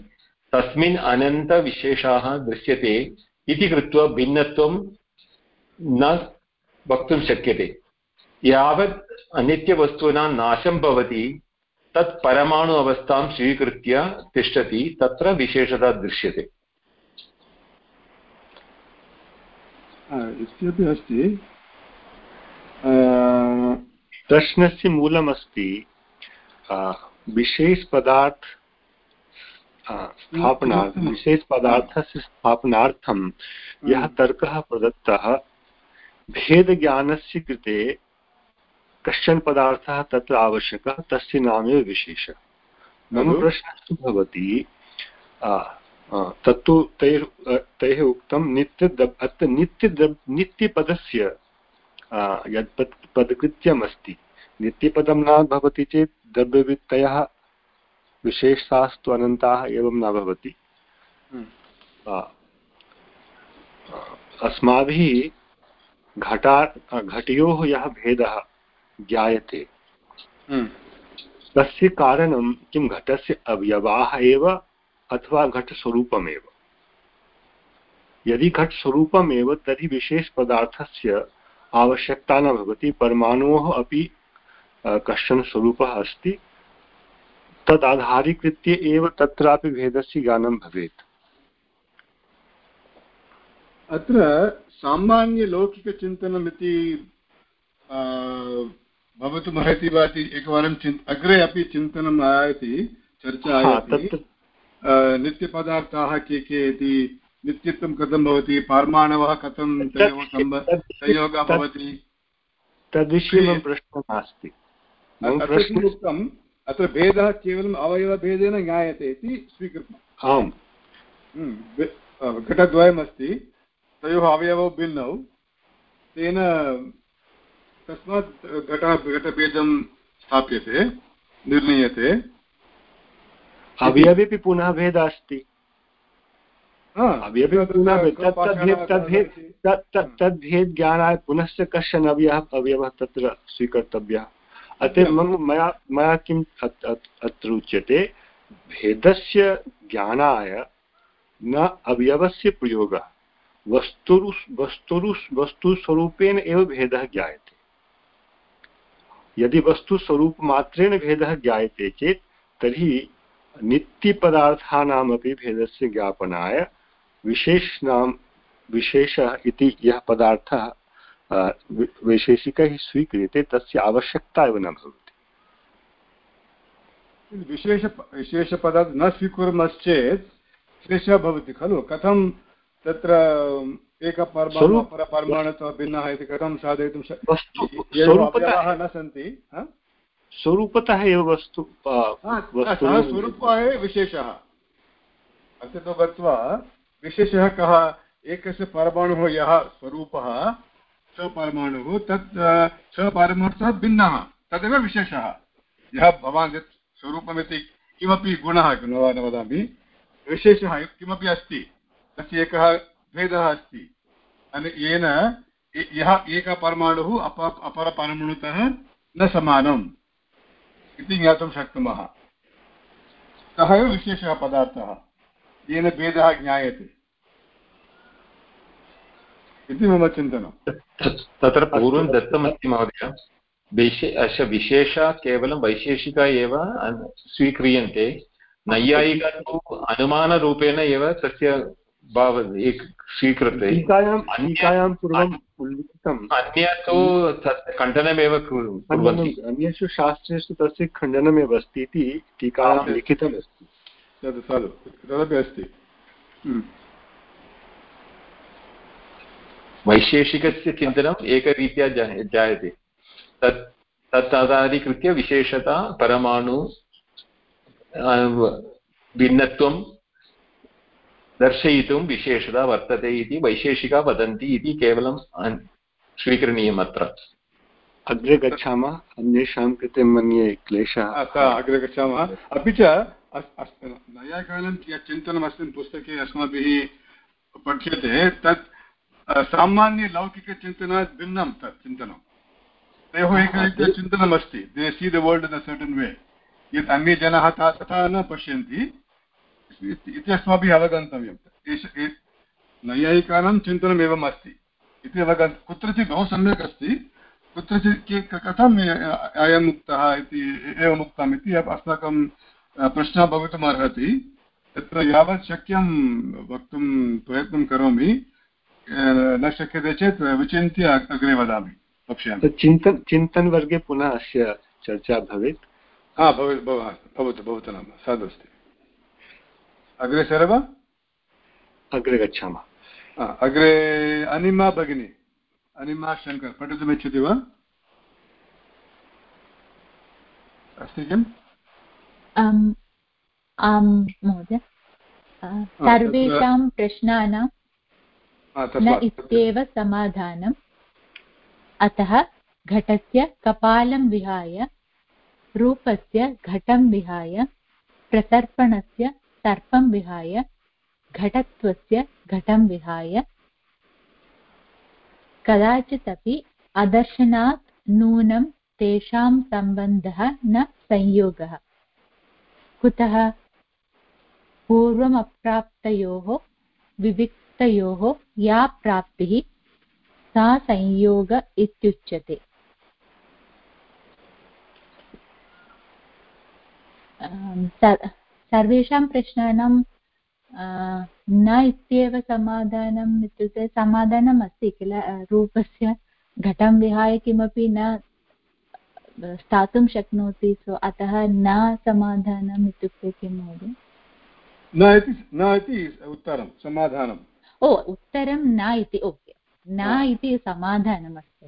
तस्मिन् अनन्तविशेषाः दृश्यते इति कृत्वा भिन्नत्वं न वक्तुं शक्यते। यावत् अनित्यवस्तूनां नाशं भवति तत् परमाणु अवस्थां स्वीकृत्य तिष्ठति तत्र विशेषता दृश्यते। इत्यपि अस्ति। प्रश्नस्य मूलमस्ति विशेषपदार्थ स्थापनार्थं विशेषपदार्थस्य स्थापनार्थं यः तर्कः प्रदत्तः भेदज्ञानस्य कृते कश्चन पदार्थः तत्र आवश्यकः तस्य नामेव विशेषः। मम प्रश्नः भवति तत्तु तैः तैः उक्तं नित्य अत्र नित्य नित्यपदस्य यत् पद पदकृत्यम् अस्ति नित्यपदं न भवति चेत् द्रव्यवृत्तयः विशेषास्तु अनन्ताः एवं न भवति। हम्म। अस्माभिः घटा घटयोः यः भेदः ज्ञायते। हम्म। तस्य कारणं किं? घटस्य अवयवाः एव अथवा घटस्वरूपमेव। यदि घटस्वरूपमेव तर्हि विशेषपदार्थस्य आवश्यकता न भवति। परमाणोः अपि कश्चन स्वरूपः अस्ति। तदाधारीकृत्य एव तत्रापि भेदस्य ज्ञानं भवेत्। अत्र सामान्यलौकिकचिन्तनमिति भवितुमर्हति वा इति एकवारं चिन् अग्रे अपि चिन्तनम् आयाति चर्चा आयाति। नित्यपदार्थाः के के इति नित्यत्वं कथं भवति पार्माणवः कथं संयोगः भवति? तद्विषये प्रश्नः नास्ति उक्तम् अत्र भेदः केवलम् अवयवभेदेन ज्ञायते इति स्वीकृतम् आम्। हम्म, घटद्वयमस्ति। तयोः अवयवौ भिन्नौ। तेन तस्मात् घटः घटभेदं स्थाप्यते निर्णीयते। अवयवेपि पुनः भेदः अस्ति। तद्भेद ज्ञानाय पुनश्च कश्चन अवयवः अवयवः तत्र स्वीकर्तव्यः। अतः मम मया मया किम् अत्र उच्यते भेदस्य ज्ञानाय न अवयवस्य प्रयोगः। वस्तुरु वस्तुरु वस्तुस्वरूपेण एव भेदः ज्ञायते। यदि वस्तुस्वरूपमात्रेण भेदः ज्ञायते चेत्, तर्हि नित्यपदार्थानामपि भेदस्य ज्ञापनाय विशेषणां विशेषः इति यः पदार्थः वैशेषिकैः स्वीक्रियते, तस्य आवश्यकता एव न भवति। विशेष विशेषपदात् न स्वीकुर्मश्चेत् क्लेशः भवति खलु। कथं तत्र एकपरमाणुतः भिन्नः इति कथं साधयितुं न सन्ति स्वरूपतः एव वस्तु स्वरूपः एव विशेषः। तु गत्वा विशेषः कः एकस्य परमाणुः यः स्वरूपः स्वपरमाणुः तत् स्वपरमाणुतः भिन्नः तदेव विशेषः। यः भवान् यत् स्वरूपमिति किमपि गुणः न वदामि। विशेषः किमपि अस्ति तस्य एकः भेदः अस्ति। येन यः एकः परमाणुः अप अपरपरमाणुतः न समानम् इति ज्ञातुं शक्नुमः। सः एव विशेषः पदार्थः? येन भेदः ज्ञायते। इति मम चिन्तनं तत्र पूर्वं दत्तमस्ति महोदय। विशे विशेषा केवलं वैशेषिका एव स्वीक्रियन्ते। नैयायिका तु अनुमानरूपेण एव तस्य भाव स्वीकृते। अन्य तु खण्डनमेव कुर्वन्ति। अन्येषु शास्त्रेषु तस्य खण्डनमेव अस्ति इति टीकायां लिखितमस्ति। तद् खलु तदपि अस्ति। हम्म। वैशेषिकस्य चिन्तनम् एकरीत्या जायते। तत् तत् आधारीकृत्य विशेषता परमाणु भिन्नत्वं दर्शयितुं विशेषता वर्तते इति वैशेषिका वदन्ति इति केवलं स्वीकरणीयम् अत्र। अग्रे गच्छामः अन्येषां कृते मन्ये क्लेशः। अग्रे गच्छामः? अपि च नयाकालं यत् चिन्तनम् अस्मिन् पुस्तके अस्माभिः पठ्यते तत् सामान्यलौकिकचिन्तनात् भिन्नं तत् चिन्तनं तयोः एकरीत्या चिन्तनमस्ति। They see the world in a certain way यत् अन्ये जनाः तथा न पश्यन्ति। इति अस्माभिः अवगन्तव्यं नैयायिकानां चिन्तनम् एवम् अस्ति। इति अवगन् कुत्रचित् बहु सम्यक् अस्ति। कुत्रचित् कथम् अयम् उक्तः इति एवम् उक्तम् इति अस्माकं प्रश्नः भवितुम् अर्हति। तत्र यावत् शक्यं वक्तुं प्रयत्नं करोमि न शक्यते चेत् विचिन्त्य अग्रे वदामि। वक्ष्यामि। चिन्तन चिन्तनवर्गे पुनः अस्य चर्चा भवेत्। हा भवेत् भवतु भवतु नाम। साधु अग्रे सर्व अग्रे गच्छामः। अग्रे अनिमा भगिनी। अनिमा शङ्कर पठितुमिच्छति वा? अस्ति किम्? आं महोदय सर्वेषां प्रश्नानां न इत्येव समाधानं अतः घटस्य कपालं विहाय रूपस्य घटं विहाय प्रतर्पणस्य सर्पं विहाय, घटत्वस्य घटं विहाय। कदाचित् अपि अदर्शनात् नूनं तेषां सम्बन्धः न संयोगः। कुतः? पूर्वमप्राप्तयोः, विविक्तयोः या प्राप्तिः सा संयोग इत्युच्यते। सर्वेषां प्रश्नानां न इत्येव समाधानम् इत्युक्ते समाधानम् अस्ति किल रूपस्य घटं विहाय किमपि न स्थातुं शक्नोति सो अतः न समाधानम् इत्युक्ते किं महोदय? न इति न इति उत्तरं समाधानम्। ओ उत्तरं न इति ओके। न इति समाधानम् अस्ति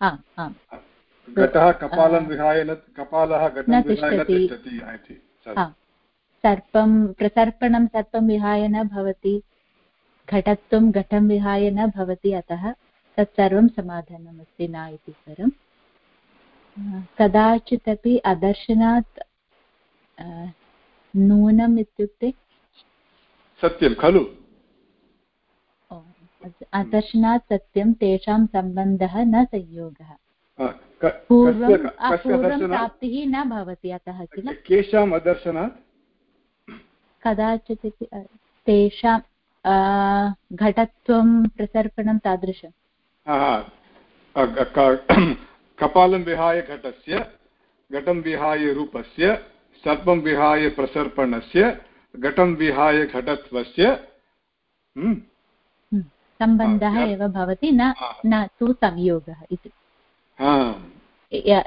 आम् घटः कपालं विहाय न कपालः घटं विहाय न तिष्ठति। इति सर्पं प्रसर्पणं सर्पं विहाय न भवति घटत्वं घटं विहाय न भवति अतः तत्सर्वं समाधानमस्ति न इति परं कदाचित् अपि अदर्शनात् नूनम् इत्युक्ते? सत्यं खलु। अदर्शनात् सत्यं तेषां सम्बन्धः न संयोगः। पूर्वं प्राप्तिः न भवति अतः किल? केषाम् अदर्शनात् कदाचित् तेषां घटत्वं प्रसर्पणं तादृशं। [clears throat] कपालं विहाय घटस्य घटं विहाय रूपस्य सर्पं विहाय प्रसर्पणस्य घटं विहाय घटत्वस्य हम्म। हम्म। सम्बन्धः एव भवति न न तु संयोगः इति।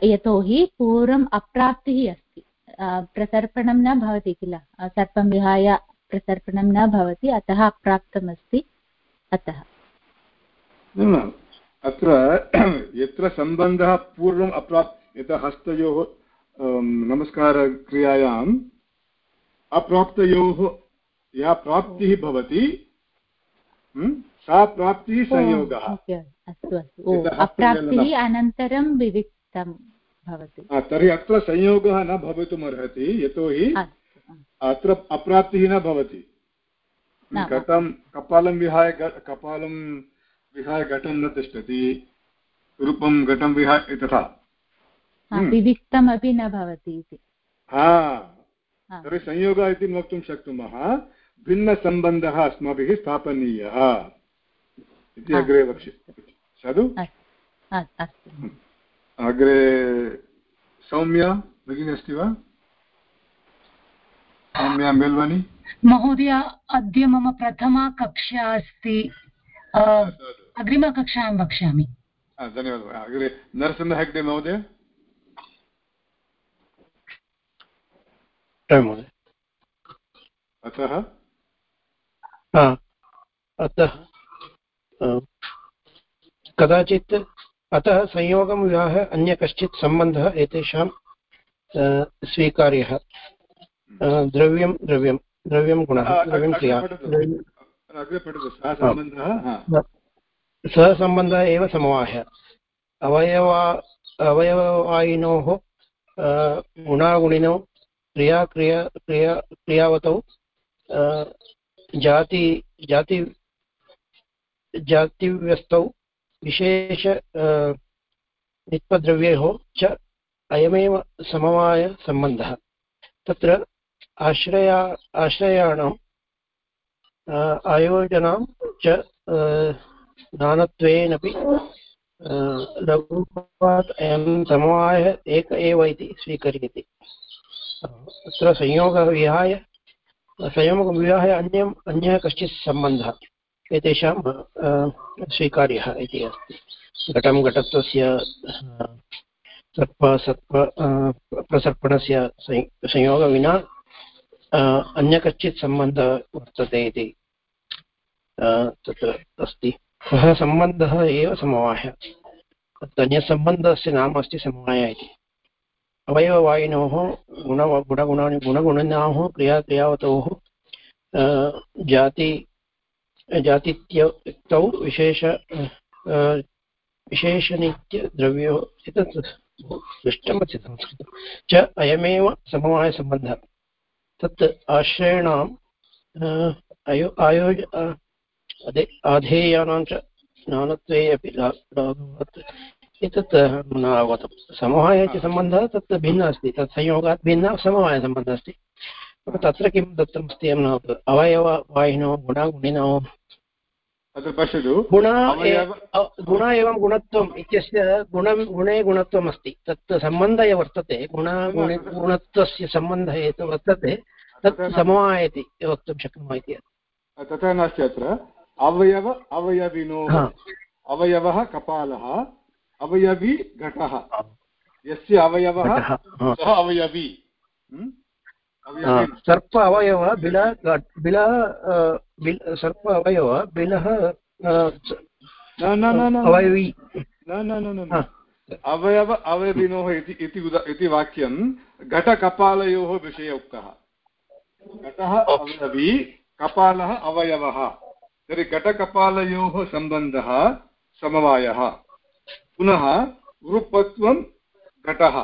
यतोहि पूर्वम् अप्राप्तिः अस्ति। प्रसर्पणं न भवति किल? सर्पं विहाय प्रसर्पणं न भवति अतः अप्राप्तमस्ति अतः। अत्र [clears throat] यत्र सम्बन्धः पूर्वम् अप्राप् यथा हस्तयोः नमस्कारक्रियायाम् अप्राप्तयोः या प्राप्तिः भवति सा प्राप्तिः संयोगः। अस्तु अस्तु। ओ अप्राप्तिः अनन्तरं विविक्तं भवति। तर्हि अत्र संयोगः न भवितुमर्हति यतोहि अत्र अप्राप्तिः न भवति। घटं कपालं विहाय कपालं विहाय घटं न तिष्ठति रूपं घटं विहाय तथा। हम्म। विविक्तमपि न भवति इति। हा। तर्हि संयोगः इति वक्तुं शक्नुमः। भिन्नसम्बन्धः अस्माभिः स्थापनीयः। इति अग्रे वक्ष्य साधु? हम्म। अग्रे सौम्या भगिनी अस्ति वा? सौम्या मेल्वनि? महोदय अद्य मम प्रथमा कक्षा अस्ति। अग्रिमकक्षां वक्ष्यामि। धन्यवादः। अग्रे नरसिंह हेग्डे महोदय। अतः? अतः कदाचित् अतः संयोगं विवाह अन्य कश्चित् सम्बन्धः एतेषां स्वीकार्यः। द्रव्यं द्रव्यं द्रव्यं गुणः द्रव्यं क्रिया। सः सम्बन्धः एव समवायः अवयवा अवयववायिनोः गुणागुणिनौ क्रिया क्रिया क्रिया क्रियावतौ जाति जाति जातिव्यस्तौ विशेष नित्पद्रव्योः च अयमेव समवायसम्बन्धः तत्र आश्रया, आश्रयाणां आयोजनां च ज्ञानत्वेनपि लघुत्वात् अयं समवायः एक एव इति स्वीक्रियते। तत्र संयोगः विहाय संयोगं विहाय अन्यम्, अन्यः कश्चित् सम्बन्धः। एतेषां स्वीकार्यः इति अस्ति। घटं घटत्वस्य सर्प सत्प प्रसर्पणस्य संयोगः विना अन्य कश्चित् सम्बन्धः वर्तते इति तत्र अस्ति। सः सम्बन्धः एव समवायः। अन्यसम्बन्धस्य नाम अस्ति समवाय इति। अवयववायिनोः गुण गुणगुणानि गुणगुणिनाः क्रियाक्रियावतोः जाति जातित्यक्तौ विशेष विशेषनित्यद्रव्यो एतत् दृष्टमस्ति संस्कृतं। च अयमेव समवायसम्बन्धः तत् आश्रयणाम् अयो आयोज आधेयानां च ज्ञानत्वे अपि लाघवात् एतत् न अवगतं। समवाय इति सम्बन्धः तत् भिन्नः अस्ति। तत् संयोगात् भिन्नः समवायसम्बन्धः अस्ति। तत्र किं दत्तमस्ति अवयववाहिनो गुणागुणिनो अत्र पश्यतु। गुण गुण एवं गुणत्वम् इत्यस्य गुणं गुणे गुणत्वम् अस्ति। तत् सम्बन्धः वर्तते। गुण गुणत्वस्य सम्बन्धः यत् वर्तते तत् समवाय इति वक्तुं शक्नुमः इति। तथा नास्ति अत्र। अवयव अवयविनोः। अवयवः कपालः अवयवी घटः। यस्य अवयवः सः अवयवी। सर्प अवयव बिल बिल सर्प अवयव बिलः अवयवी। न न न अवयव अवयविनोः इति वाक्यं घटकपालयोः विषये उक्तः। घटः अवयवी कपालः अवयवः। तर्हि घटकपालयोः सम्बन्धः समवायः। पुनः रूपत्वं घटः।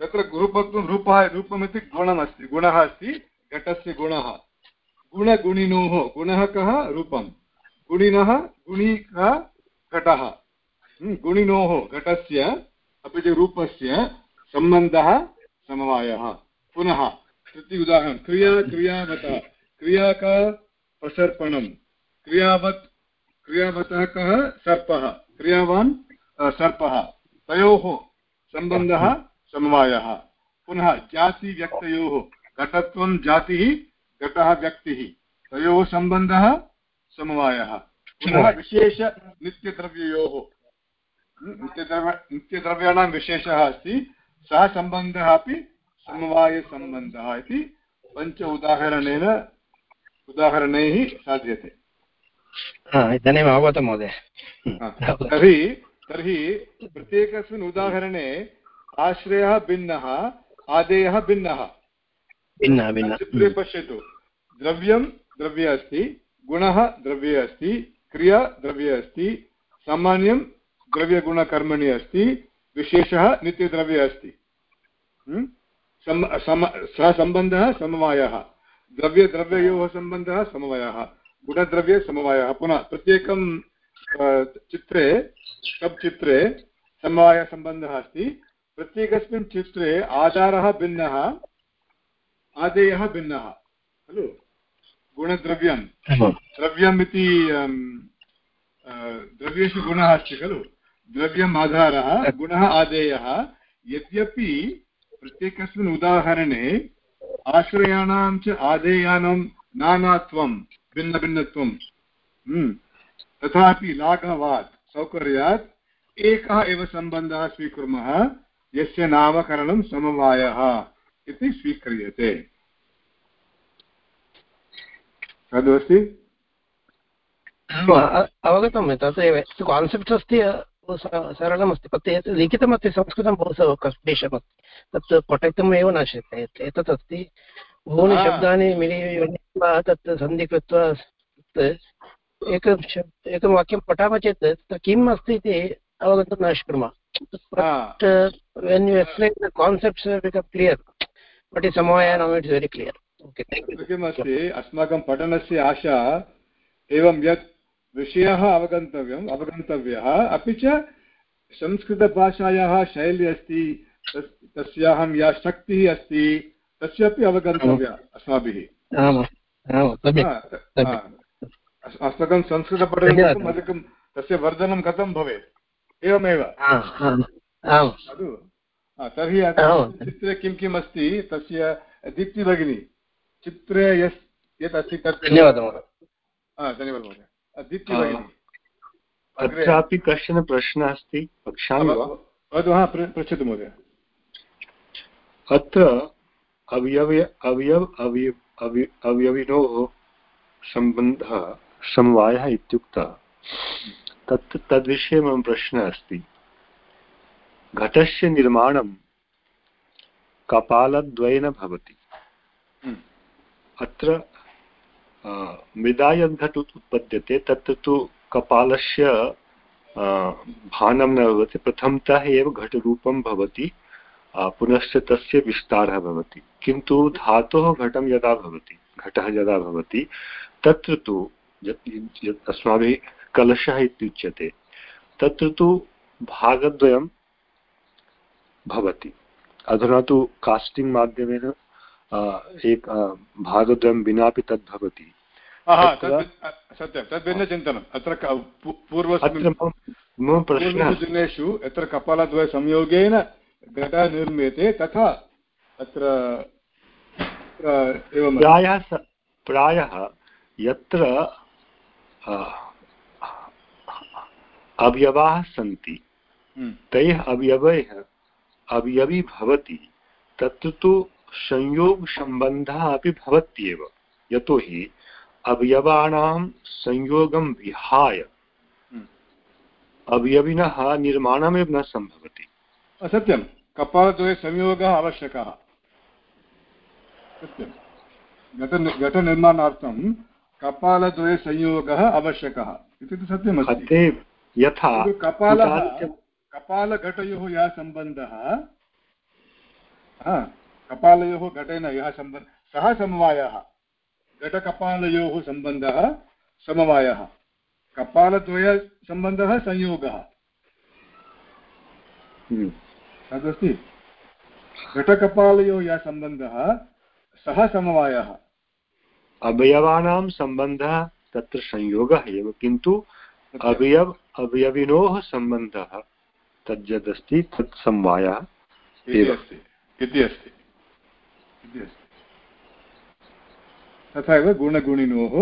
तत्र गुरुपत्वं रूपः रूपमिति गुणमस्ति गुणः अस्ति घटस्य गुणः। गुणगुणिनोः, गुणः कः? रूपं गुणिनः, गुणी कः? घटः। गुणिनोः, घटस्य, अपि च रूपस्य सम्बन्धः समवायः। पुनः तृतीय उदाहरणं। क्रिया क्रियावतः क्रिया का प्रसर्पणं क्रियावत्, क्रियावतः कः? सर्पः। क्रियावान् सर्पः। तयोः सम्बन्धः समवायः। पुनः जातिव्यक्तयोः घटत्वं जातिः घटः व्यक्तिः। तयोः सम्बन्धः समवायः। पुनः विशेषनित्यद्रव्ययोः नित्यद्रव्य नित्यद्रव्याणां विशेषः अस्ति। सः सम्बन्धः अपि समवायसम्बन्धः इति पञ्च उदाहरणेन उदाहरणैः साध्यते। इदानीम् अवगतं महोदय। तर्हि तर्हि प्रत्येकस्मिन् उदाहरणे आश्रयः भिन्नः आदेयः भिन्नः। भिन्नः भिन्नः। चित्रे पश्यतु। द्रव्यं द्रव्ये अस्ति गुणः द्रव्ये अस्ति क्रिया द्रव्ये अस्ति सामान्यं द्रव्यगुणकर्मणि अस्ति विशेषः नित्यद्रव्ये अस्ति? सः सम्बन्धः समवायः। द्रव्यद्रव्ययोः सम्बन्धः समवायः। गुणद्रव्ये समवायः। पुनः प्रत्येकं चित्रे सब् चित्रे समवायसम्बन्धः अस्ति। प्रत्येकस्मिन् चित्रे आधारः भिन्नः आदेयः भिन्नः। खलु? गुणद्रव्यं। द्रव्यम् इति द्रव्येषु गुणः अस्ति खलु? द्रव्यम् आधारः गुणः आदेयः। यद्यपि प्रत्येकस्मिन् उदाहरणे आश्रयाणां च आदेयानां नानात्वं भिन्नभिन्नत्वं हम्म, तथापि लाघवात् सौकर्यात् एकः एव सम्बन्धः स्वीकुर्मः। यस्य नामकरणं समवायः इति स्वीक्रियते। तदस्ति? अवगतं तदेव कान्सेप्ट् अस्ति सरलमस्ति तत् लिखितमस्ति संस्कृतं बहु क्लेशमस्ति तत् पठितुम् एव न शक्यते एतत् अस्ति। बहूनि शब्दानि मिलित्वा तत् सन्धि कृत्वा एकं एकं वाक्यं पठामः चेत् तत्र किम् अस्ति इति अवगन्तुं न शक्नुमः। But uh, when you explain the concepts uh, become clear. What is samaya now it's very clear. Okay thank you. किमस्ति अस्माकं पठनस्य आशा एवं यत् विषयः अवगन्तव्यम् अवगन्तव्यः। अपि च संस्कृतभाषायाः शैली अस्ति तस्याहं या शक्तिः अस्ति तस्यापि अवगन्तव्या अस्माभिः। अस्माकं संस्कृतपठनं अधिकं तस्य वर्धनं कथं भवेत्? एवमेव। तर्हि चित्रे किं किम् अस्ति तस्य दीप्ति भगिनी। चित्रे यस् यत् अस्ति तत् धन्यवादः धन्यवादः महोदय। दीप्ति भगिनी। अत्रापि कश्चन प्रश्नः अस्ति? वक्ष्यामि वा? वदतु हा पृच्छतु महोदय। अत्र अवयव अवयव अवयव अवयविनोः सम्बन्धः समवायः इत्युक्तः तत् तद्विषये मम प्रश्नः अस्ति। घटस्य निर्माणं कपालद्वयेन भवति। हम्म। अत्र मृदा यद् घट उत्पद्यते तत्र तु कपालस्य भानं न भवति प्रथमतः एव घटरूपं भवति पुनश्च तस्य विस्तारः भवति। किन्तु धातोः घटं यदा भवति घटः यदा भवति तत्र तु अस्माभिः कलशः इत्युच्यते। तत्र तु भागद्वयं भवति। अधुना तु कास्टिङ्ग् माध्यमेन एक भागद्वयं विनापि तद् भवति। सत्यं तद् भिन्नचिन्तनम्। अत्र पूर्वस्मिन् दिनेषु यत्र कपालद्वयसंयोगेन घटः निर्मीयते तथा अत्र प्रायः प्रायः यत्र अवयवाः सन्ति। हम्म। तैः अवयवैः अवयवी भवति तत्र तु संयोगसम्बन्धः अपि भवत्येव। यतोहि अवयवानां संयोगं विहाय हम्म। अवयविनः निर्माणमेव न सम्भवति। सत्यं कपालद्वये संयोगः आवश्यकः। सत्यं। घट घटनिर्माणार्थं कपालद्वयसंयोगः आवश्यकः। इति तु सत्यमस्ति। यथा कपालः कपालघटयोः यः सम्बन्धः कपालयोः घटेन यः सम्बन्धः सः समवायः घटकपालयोः सम्बन्धः समवायः कपालद्वयसम्बन्धः संयोगः। हम्म। तदस्ति। घटकपालयोः यः सम्बन्धः सः समवायः। अवयवानां सम्बन्धः तत्र संयोगः एव किन्तु अवयव अवयविनोः सम्बन्धः तद्यदस्ति तत् समवायः इति अस्ति। तथा एव गुणगुणिनोः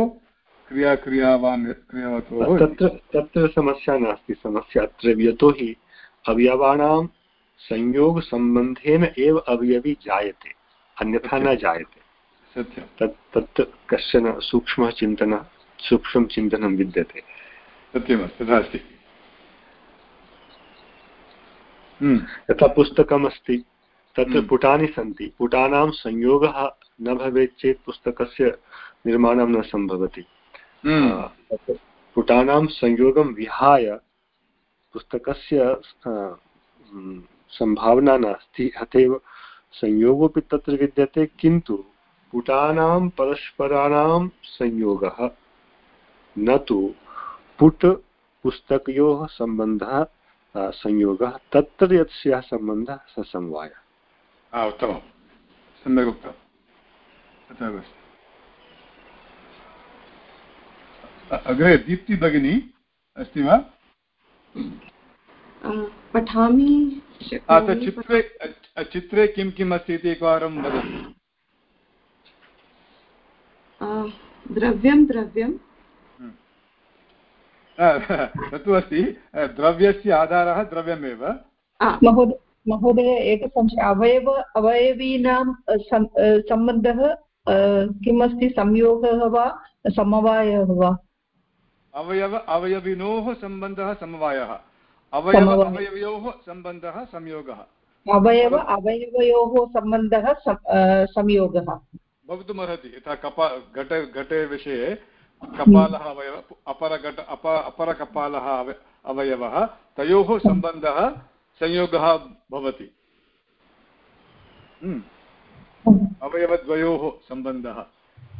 क्रियाक्रियावान् क्रियावतोः तत्र तत्र समस्या नास्ति। समस्या अत्र यतोहि अवयवानां संयोगसम्बन्धेन एव अवयवी जायते अन्यथा न जायते। सत्यं तत् तत् कश्चन सूक्ष्मः चिन्तनः सूक्ष्मं चिन्तनं विद्यते। सत्यमस्ति तथा अस्ति हम्म। यथा पुस्तकमस्ति तत्र हम्म। पुटानि सन्ति पुटानां संयोगः न भवेत् चेत् पुस्तकस्य निर्माणं न सम्भवति हम्म। पुटानां संयोगं विहाय पुस्तकस्य सम्भावना नास्ति अत एव संयोगोऽपि तत्र विद्यते किन्तु पुटानां परस्पराणां संयोगः न तु पुट पुस्तकयोः सम्बन्धः संयोगः तत्र यत् स्याः सम्बन्धः स समवायः उत्तमं सम्यक् उक्तं। तथैव अग्रे दीप्ति भगिनी अस्ति वा? पठामि। चित्रे चित्रे किं किम् अस्ति इति एकवारं वदतु। द्रव्यं द्रव्यं। [laughs] तत्तु अस्ति। द्रव्यस्य आधारः द्रव्यमेव। महोदय एकः संशयः। अवयव अवयवीनां सम्बन्धः किम् अस्ति संयोगः वा समवायः वा? अवयव अवयविनोः सम्बन्धः समवायः। अवयव अवयवयोः सम्बन्धः संयोगः। अवयव अवयवयोः सम्बन्धः संयोगः। भवितुमर्हति। यथा कपा घटे घटे विषये कपालः अवयव अपरघट अप अपरकपालः अवयवः तयोः सम्बन्धः संयोगः भवति। हम्म। अवयवद्वयोः सम्बन्धः।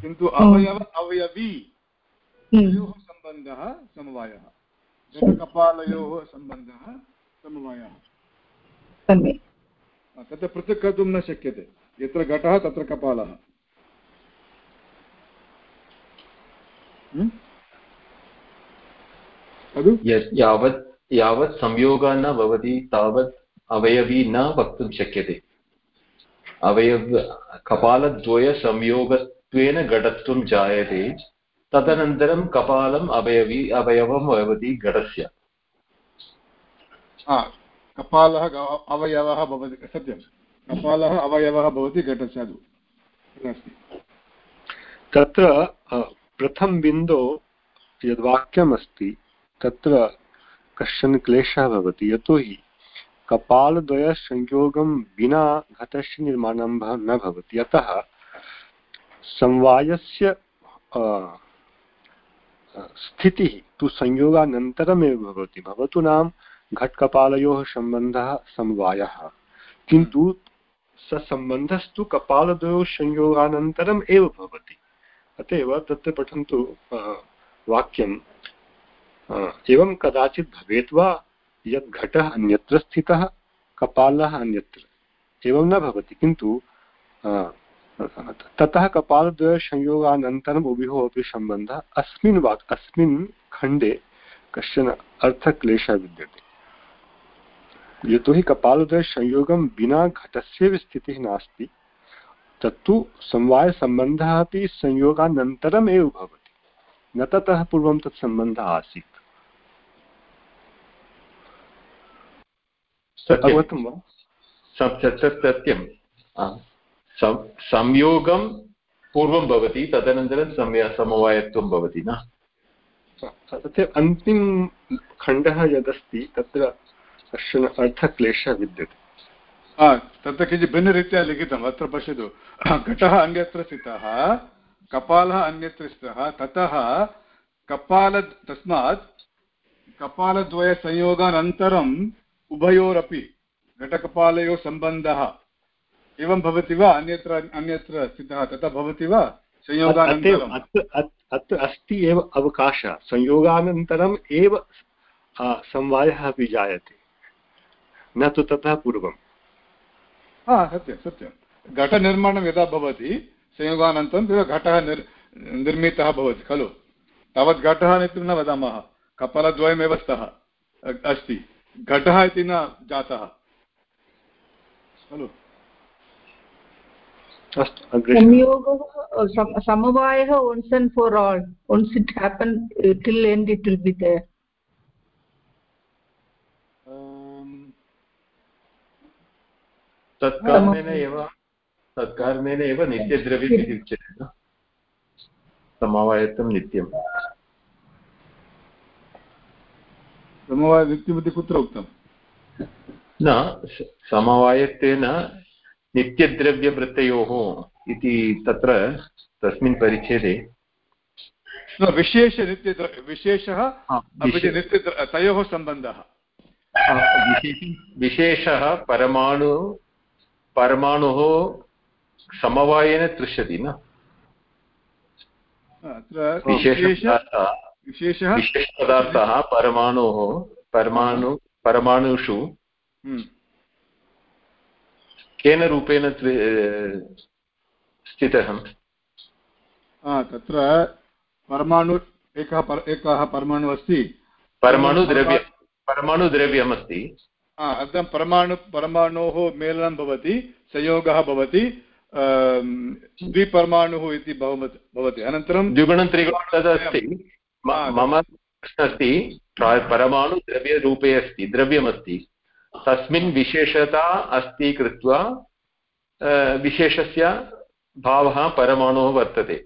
किन्तु अवयव अवयवी हम्म। तयोः सम्बन्धः समवायः। कपालयोः सम्बन्धः समवायः। तत्र पृथक् कर्तुं न शक्यते। यत्र घटः तत्र कपालः। यावत् यावत् संयोगः न भवति तावत् अवयवी न वक्तुं शक्यते अवयव कपालद्वयसंयोगत्वेन घटत्वं जायते तदनन्तरं कपालम् अवयवी अवयवं भवति घटस्य कपालः अवयवः भवति सत्यं कपालः अवयवः भवति घटस्य तत्र प्रथम बिन्दो यद्वाक्यमस्ति तत्र कश्चन क्लेशः भवति। यतोहि कपालद्वयसंयोगं विना घटस्य निर्माणं न भवति। अतः समवायस्य स्थितिः तत्तु संयोगानन्तरमेव भवति। भवतु नाम घट्कपालयोः सम्बन्धः समवायः। किन्तु स सम्बन्धस्तु कपालद्वयोः संयोगानन्तरम् एव भवति। अत एव तत्र पठन्तु वाक्यं एवं कदाचित् भवेत् वा यत् घटः अन्यत्र स्थितः, कपालः अन्यत्र, एवं न भवति। किन्तु ततः कपालद्वयसंयोगानन्तरम् उभयोः अपि सम्बन्धः अस्मिन् वाक्, अस्मिन् खण्डे कश्चन अर्थक्लेशः विद्यते। यतोहि कपालद्वयसंयोगं विना घटस्य स्थितिः नास्ति। तत्तु समवायसम्बन्धः अपि संयोगानन्तरम् एव भवति। न ततः पूर्वं तत् सम्बन्धः आसीत्। अवगतं वा? सत्यं संयोगं पूर्वं भवति तदनन्तरं समवायत्वं भवति न? तत्र अन्तिमखण्डः यदस्ति तत्र कश्चन अर्थक्लेशः विद्यते। तत्र किञ्चित् भिन्नरीत्या लिखितम् अत्र पश्यतु घटः अन्यत्र स्थितः कपालः अन्यत्र स्थितः ततः कपाल तस्मात् कपालद्वयसंयोगानन्तरम् उभयोरपि घटकपालयोः सम्बन्धः एवं भवति वा अन्यत्र अन्यत्र स्थितः तथा भवति वा संयोगानन्तरम् अस्ति एव अवकाशः संयोगानन्तरम् एव समवायः अपि जायते न तु ततः पूर्वं हा सत्यं सत्यं. घटनिर्माणं यदा भवति संयोगानन्तरं तदा घटः निर् निर्मितः भवति खलु? तावत् घटः इति न वदामः. कपालद्वयमेव स्तः अस्ति. घटः इति न जातः. खलु? संयोगः समवायः once and for all. Once it happen uh, till end it will be तत्कारणेन एव तत्कारणेन एव नित्यद्रव्यम् इति उच्यते न। समवायत्वं नित्यं समवायनित्यमिति कुत्र उक्तं न समवायत्वेन नित्यद्रव्यवृत्तयोः इति तत्र तस्मिन् परिच्छेदे। विशेषनित्य विशेषः नित्य तयोः सम्बन्धः। विशेषः परमाणु परमाणुः समवायेन दृश्यति न? विशेषपदार्थः परमाणोः परमाणु परमाणुषु हम्म। केन रूपेण स्थितः? तत्र परमाणु एकः एकः परमाणु अस्ति। परमाणुद्रव्य परमाणुद्रव्यमस्ति अनन्तरं परमाणु परमाणोः मेलनं भवति संयोगः भवति द्विपरमाणुः इति भवति। अनन्तरं द्विगुणं त्रिगुणं तदस्ति। मम अस्ति परमाणुद्रव्यरूपे अस्ति द्रव्यमस्ति। तस्मिन् विशेषता अस्ति कृत्वा विशेषस्य भावः परमाणुः वर्तते।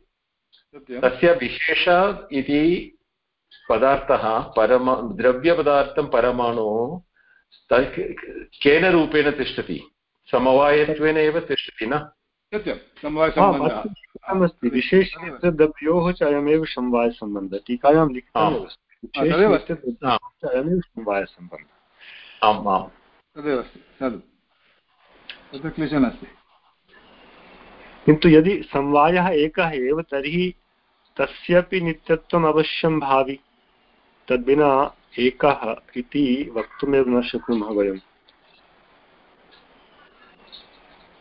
तस्य विशेष इति पदार्थः परमा द्रव्यपदार्थं परमाणुः केन रूपेण तिष्ठति? समवायत्वेन एव तिष्ठति न? विशेषयोः च अयमेव समवायसम्बन्धः टीकायां लिखितमेव अयमेव समवायसम्बन्धः। आम् आम्। तदेव अस्ति तत्र क्लेशः नास्ति। किन्तु यदि समवायः एकः एव तर्हि तस्यापि नित्यत्वम् अवश्यं भावि तद्विना एकः इति वक्तुमेव न शक्नुमः वयम्।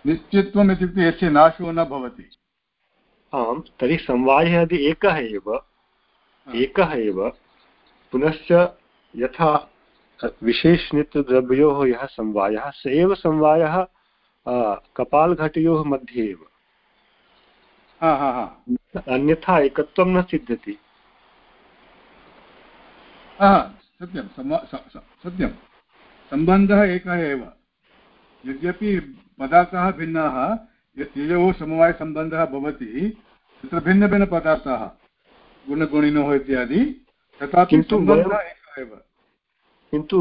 नित्यत्वम् इत्युक्ते यस्य नाशो न भवति। आम् तर्हि समवायः यदि एकः एव एकः एव पुनश्च यथा विशेषनित्यद्रव्योः यः समवायः स एव समवायः कपालघटयोः मध्ये एव। अन्यथा एकत्वं न सिद्ध्यति। सत्यं सत्यं। सम्बन्धः एकः एव। यद्यपि पदार्थाः भिन्नाः ययोः समवायसम्बन्धः भवति तत्र भिन्नभिन्नपदार्थाः गुणगुणिनोः इत्यादि तथापि सम्बन्धः एकः एव। किन्तु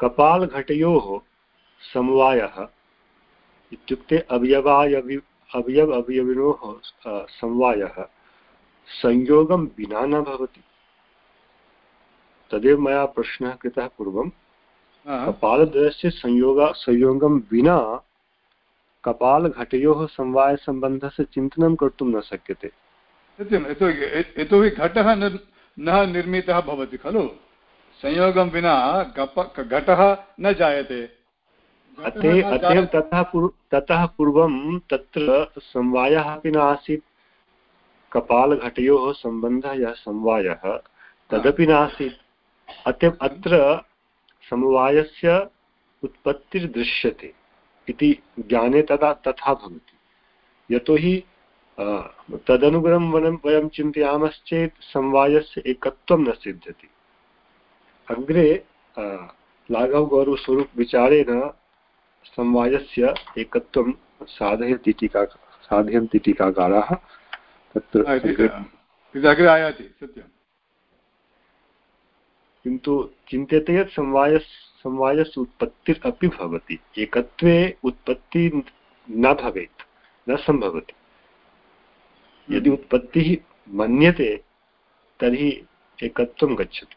कपालघटयोः समवायः इत्युक्ते अवयवायवि अवयव अवयविनोः समवायः संयोगं विना न भवति। तदेव मया प्रश्नः कृतः पूर्वं कपालद्वयस्य संयोग संयोगं विना कपालघटयोः समवायसम्बन्धस्य चिन्तनं कर्तुं न शक्यते। सत्यं यतोहि घटः न निर्मितः भवति खलु। संयोगं विना घटः न जायते। अतएव ततः ततः पूर्वं तत्र समवायः अपि न आसीत्। कपालघटयोः सम्बन्धः यः समवायः तदपि नासीत्। अतएव अत्र समवायस्य उत्पत्तिर्दृश्यते इति ज्ञाने तदा तथा भवति। यतोहि तदनुगुणं वयं वयं चिन्तयामश्चेत् समवायस्य एकत्वं न सिद्ध्यति। अग्रे लाघवगौरवस्वरूपविचारेण समवायस्य एकत्वं साधयति टीका साधयन्ति टीकाकाराः तत्र अग्रे आयाति सत्यं किन्तु चिन्त्यते यत् समवायस् समवायस्य उत्पत्तिरपि भवति। एकत्वे उत्पत्ति न भवेत् न सम्भवति। यदि हम्म। उत्पत्तिः मन्यते तर्हि एकत्वं गच्छति।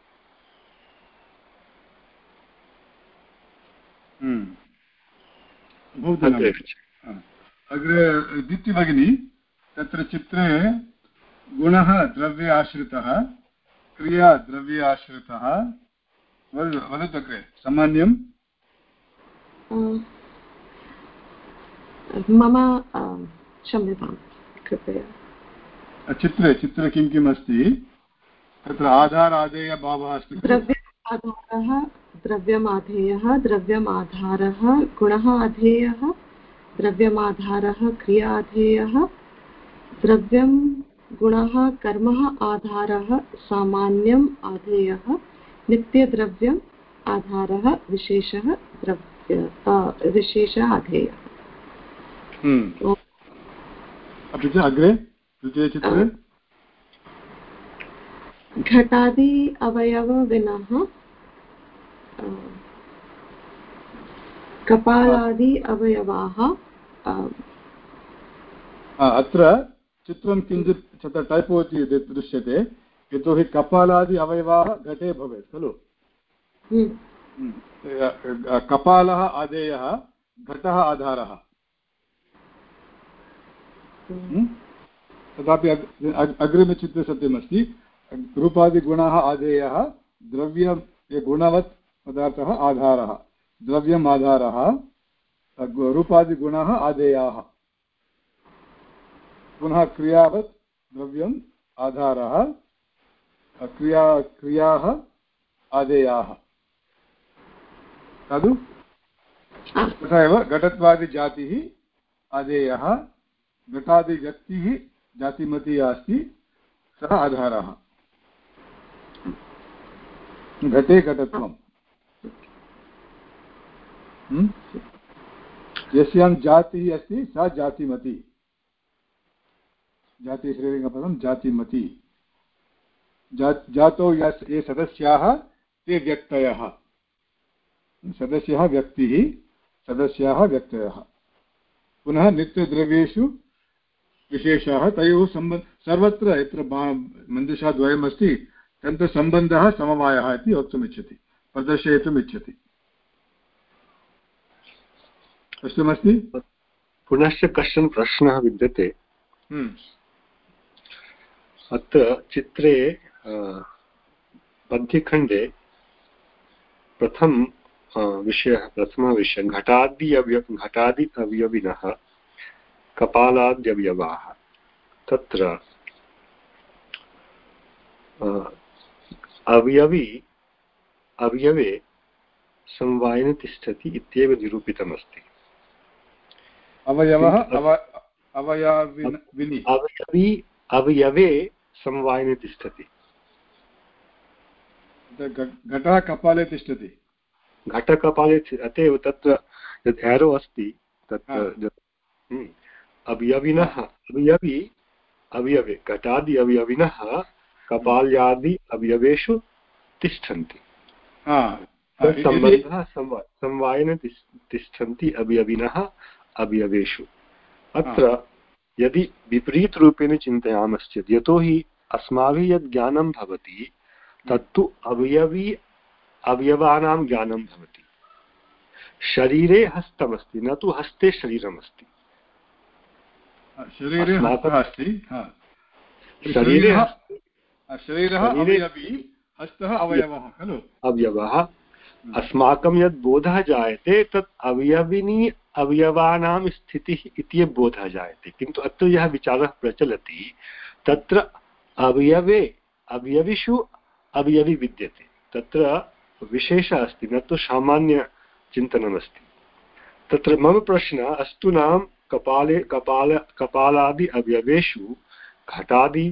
हम्म। अग्रे दीप्ति भगिनी तत्र चित्रे गुणः द्रव्ये आश्रितः क्रिया द्रव्ये आश्रितः वदतु अग्रे सामान्यं मम क्षम्यतां कृपया। चित्रे चित्रे किं किम् अस्ति? तत्र आधारादेयभावः अस्ति द्रव्य आधारः द्रव्यमाधेयः द्रव्यमाधारः गुणः अधेयः द्रव्यमाधारः क्रियाधेयः द्रव्यं गुणः कर्मः आधारः सामान्यम् आधेयः नित्यद्रव्यम् आधारः विशेषः द्रव्य विशेष आधेयः। हम्म। अपि च अग्रे द्वितीयचित्रे। घटादि अवयवविनः कपालादि अवयवाः अत्र चित्रं किञ्चित् तत्र टैपो इति दृश्यते यतोहि कपालादि अवयवाः घटे भवेत् खलु? हम्म। कपालः आदेयः घटः आधारः। हम्म। तथापि अग्रिमचित्रे सत्यमस्ति। रूपादिगुणः आदेयः द्रव्यं गुणवत् पदार्थः आधारः। द्रव्यम् आधारः रूपादिगुणाः आदेयाः। पुनः क्रियावत् द्रव्यम् आधारः, क्रिया, क्रियाः आदेयाः। खलु तथा एव घटत्वादिजातिः आदेयः, घटादिव्यक्तिः जातिमती अस्ति सः आधारः। घटे घटत्वम्। हम्म? यस्यां जातिः अस्ति, सा जातिमती। जाति श्रीलिङ्गपदं जातिमती। जा जातौ ये सदस्याः ते व्यक्तयः। सदस्यः व्यक्तिः सदस्याः व्यक्तयः। पुनः नित्यद्रव्येषु विशेषाः तयोः सम्बन्ध सर्वत्र यत्र मन्दुषाद्वयमस्ति तत्र सम्बन्धः समवायः इति वक्तुमिच्छति प्रदर्शयितुम् इच्छति स्पष्टमस्ति पुनश्च कश्चन प्रश्नः विद्यते। हम्म। अत्र चित्रे पद्यखण्डे प्रथम विषयः प्रथमः विषयः घटादि अवय घटादि अवयविनः कपालाद्यवयवाः तत्र अवयवी अवयवे संवायेन तिष्ठति इत्येव निरूपितमस्ति। अवयवः अवयवी अवयवे समवायिने तिष्ठति। घटः कपाले तिष्ठति। घटकपाले अत एव तत्र यत् एरो अस्ति तत्र हम्म, अवयविनः अवयवि अवयवे घटादि अवयविनः कपाल्यादि अवयवेषु तिष्ठन्ति। सम्बन्धः संवायेन तिष्ठन्ति अवयविनः अवयवेषु। अत्र यदि विपरीतरूपेण चिन्तयामश्चेत् यतोहि अस्माभिः यद् ज्ञानं भवति तत्तु अवयवी अवयवानां ज्ञानं भवति। शरीरे हस्तमस्ति न तु हस्ते शरीरमस्ति। शरीरे हस्तः अस्ति शरीरे शरीरः हस्तः अवयवः खलु। अवयवः। अस्माकं यद् बोधः जायते तत् अवयविनी अवयवानां स्थितिः इति बोधः जायते, किन्तु अत्र यः विचारः प्रचलति, तत्र अवयवे, अवयविषु अवयवि विद्यते। तत्र विशेषः अस्ति, न तु सामान्यचिन्तनमस्ति तत्र मम प्रश्नः, अस्तु नाम कपाले, कपाल, कपालादि अवयवेषु घटादि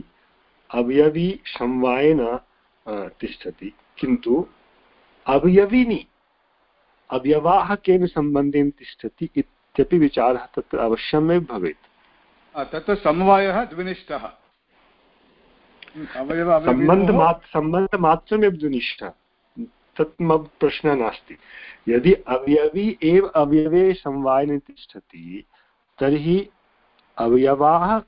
अवयवी समवायेन तिष्ठति, किन्तु अवयविनी अवयवाः केन सम्बन्धेन तिष्ठति इत्यपि विचारः तत्र अवश्यमेव भवेत्। तत्र समवायः द्विनिष्ठः। सम्बन्धमात् सम्बन्धमात्रमेव द्विनिष्ठः। तत् मम प्रश्नः नास्ति। यदि अवयवी एव अवयवे समवायेन तिष्ठति तर्हि अवयवाः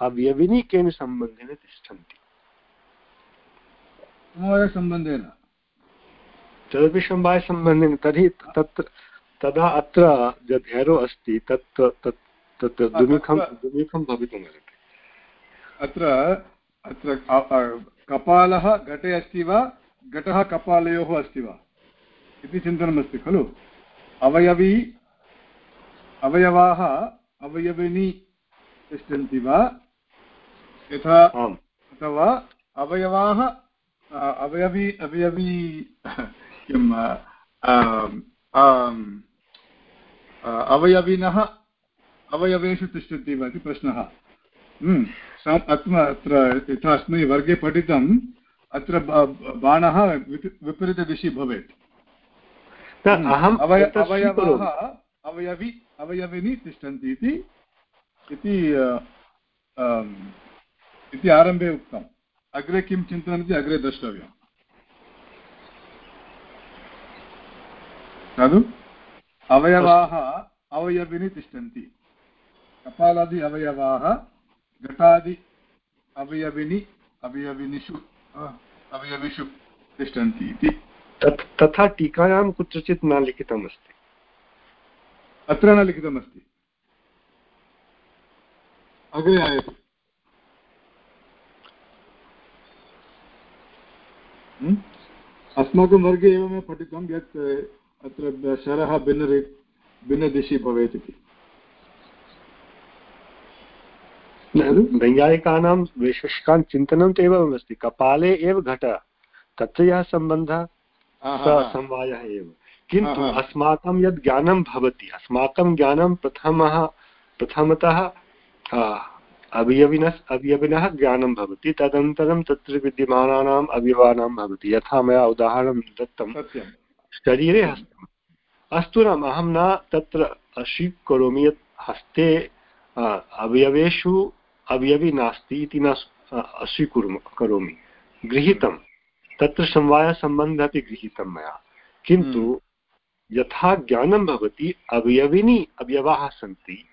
अवयविनी केन सम्बन्धेन तिष्ठन्ति? समवायसम्बन्धेन। तदपि समवायसम्बन्धेन तर्हि तत्र तदा अत्र यद् अस्ति तत् तत् तत् द्विमुखं द्विमुखं भवितुमर्हति अत्र अत्र कपालः घटे अस्ति वा घटः कपालयोः अस्ति वा इति चिन्तनमस्ति खलु? अवयवी अवयवाः अवयविनी तिष्ठन्ति वा? यथा अथवा अवयवाः अवयवी अवयवी किम् अवयविनः अवयवेषु तिष्ठन्ति वा इति प्रश्नः। हम्म, अत्र यथा अस्मिन् वर्गे पठितम् अत्र बाणः विपरीतदिशि भवेत्। हम्म, अवयवाः अवयवि अवयविनि तिष्ठन्ति इति इति आरम्भे उक्तम्। अग्रे किं चिन्तनमिति अग्रे द्रष्टव्यम्। खलु अवयवाः अवयविनि तिष्ठन्ति कपालादि अवयवाः घटादि अवयविनि अवयविनिषु अवयविषु तिष्ठन्ति इति तथा टीकायां कुत्रचित् न लिखितमस्ति अत्र न लिखितमस्ति अग्रे आयतु? अस्माकं वर्गे एवमेव पठितं यत् अत्र शरः भिन्न भिन्नदिशि भवेत् इति। नैयायिकानां वैशेषिकान् चिन्तनं तु एवमस्ति कपाले एव घट तत्र यः सम्बन्धः स समवायः एव। किन्तु अस्माकं यद् ज्ञानं भवति अस्माकं ज्ञानं प्रथमः प्रथमतः अवयविनः अवयविनः ज्ञानं भवति तदनन्तरं तत्र विद्यमानानाम् अवयवानां भवति। यथा मया उदाहरणं दत्तं। शरीरे हस्तम् अस्तु नाम अहं न तत्र स्वीकरोमि यत् हस्ते अवयवेषु अवयवी नास्ति इति न स्वीकुर्म करोमि। गृहीतं तत्र समवायसम्बन्धः अपि गृहीतं मया। किन्तु हम्म। यथा ज्ञानं भवति अवयविनी अवयवाः सन्ति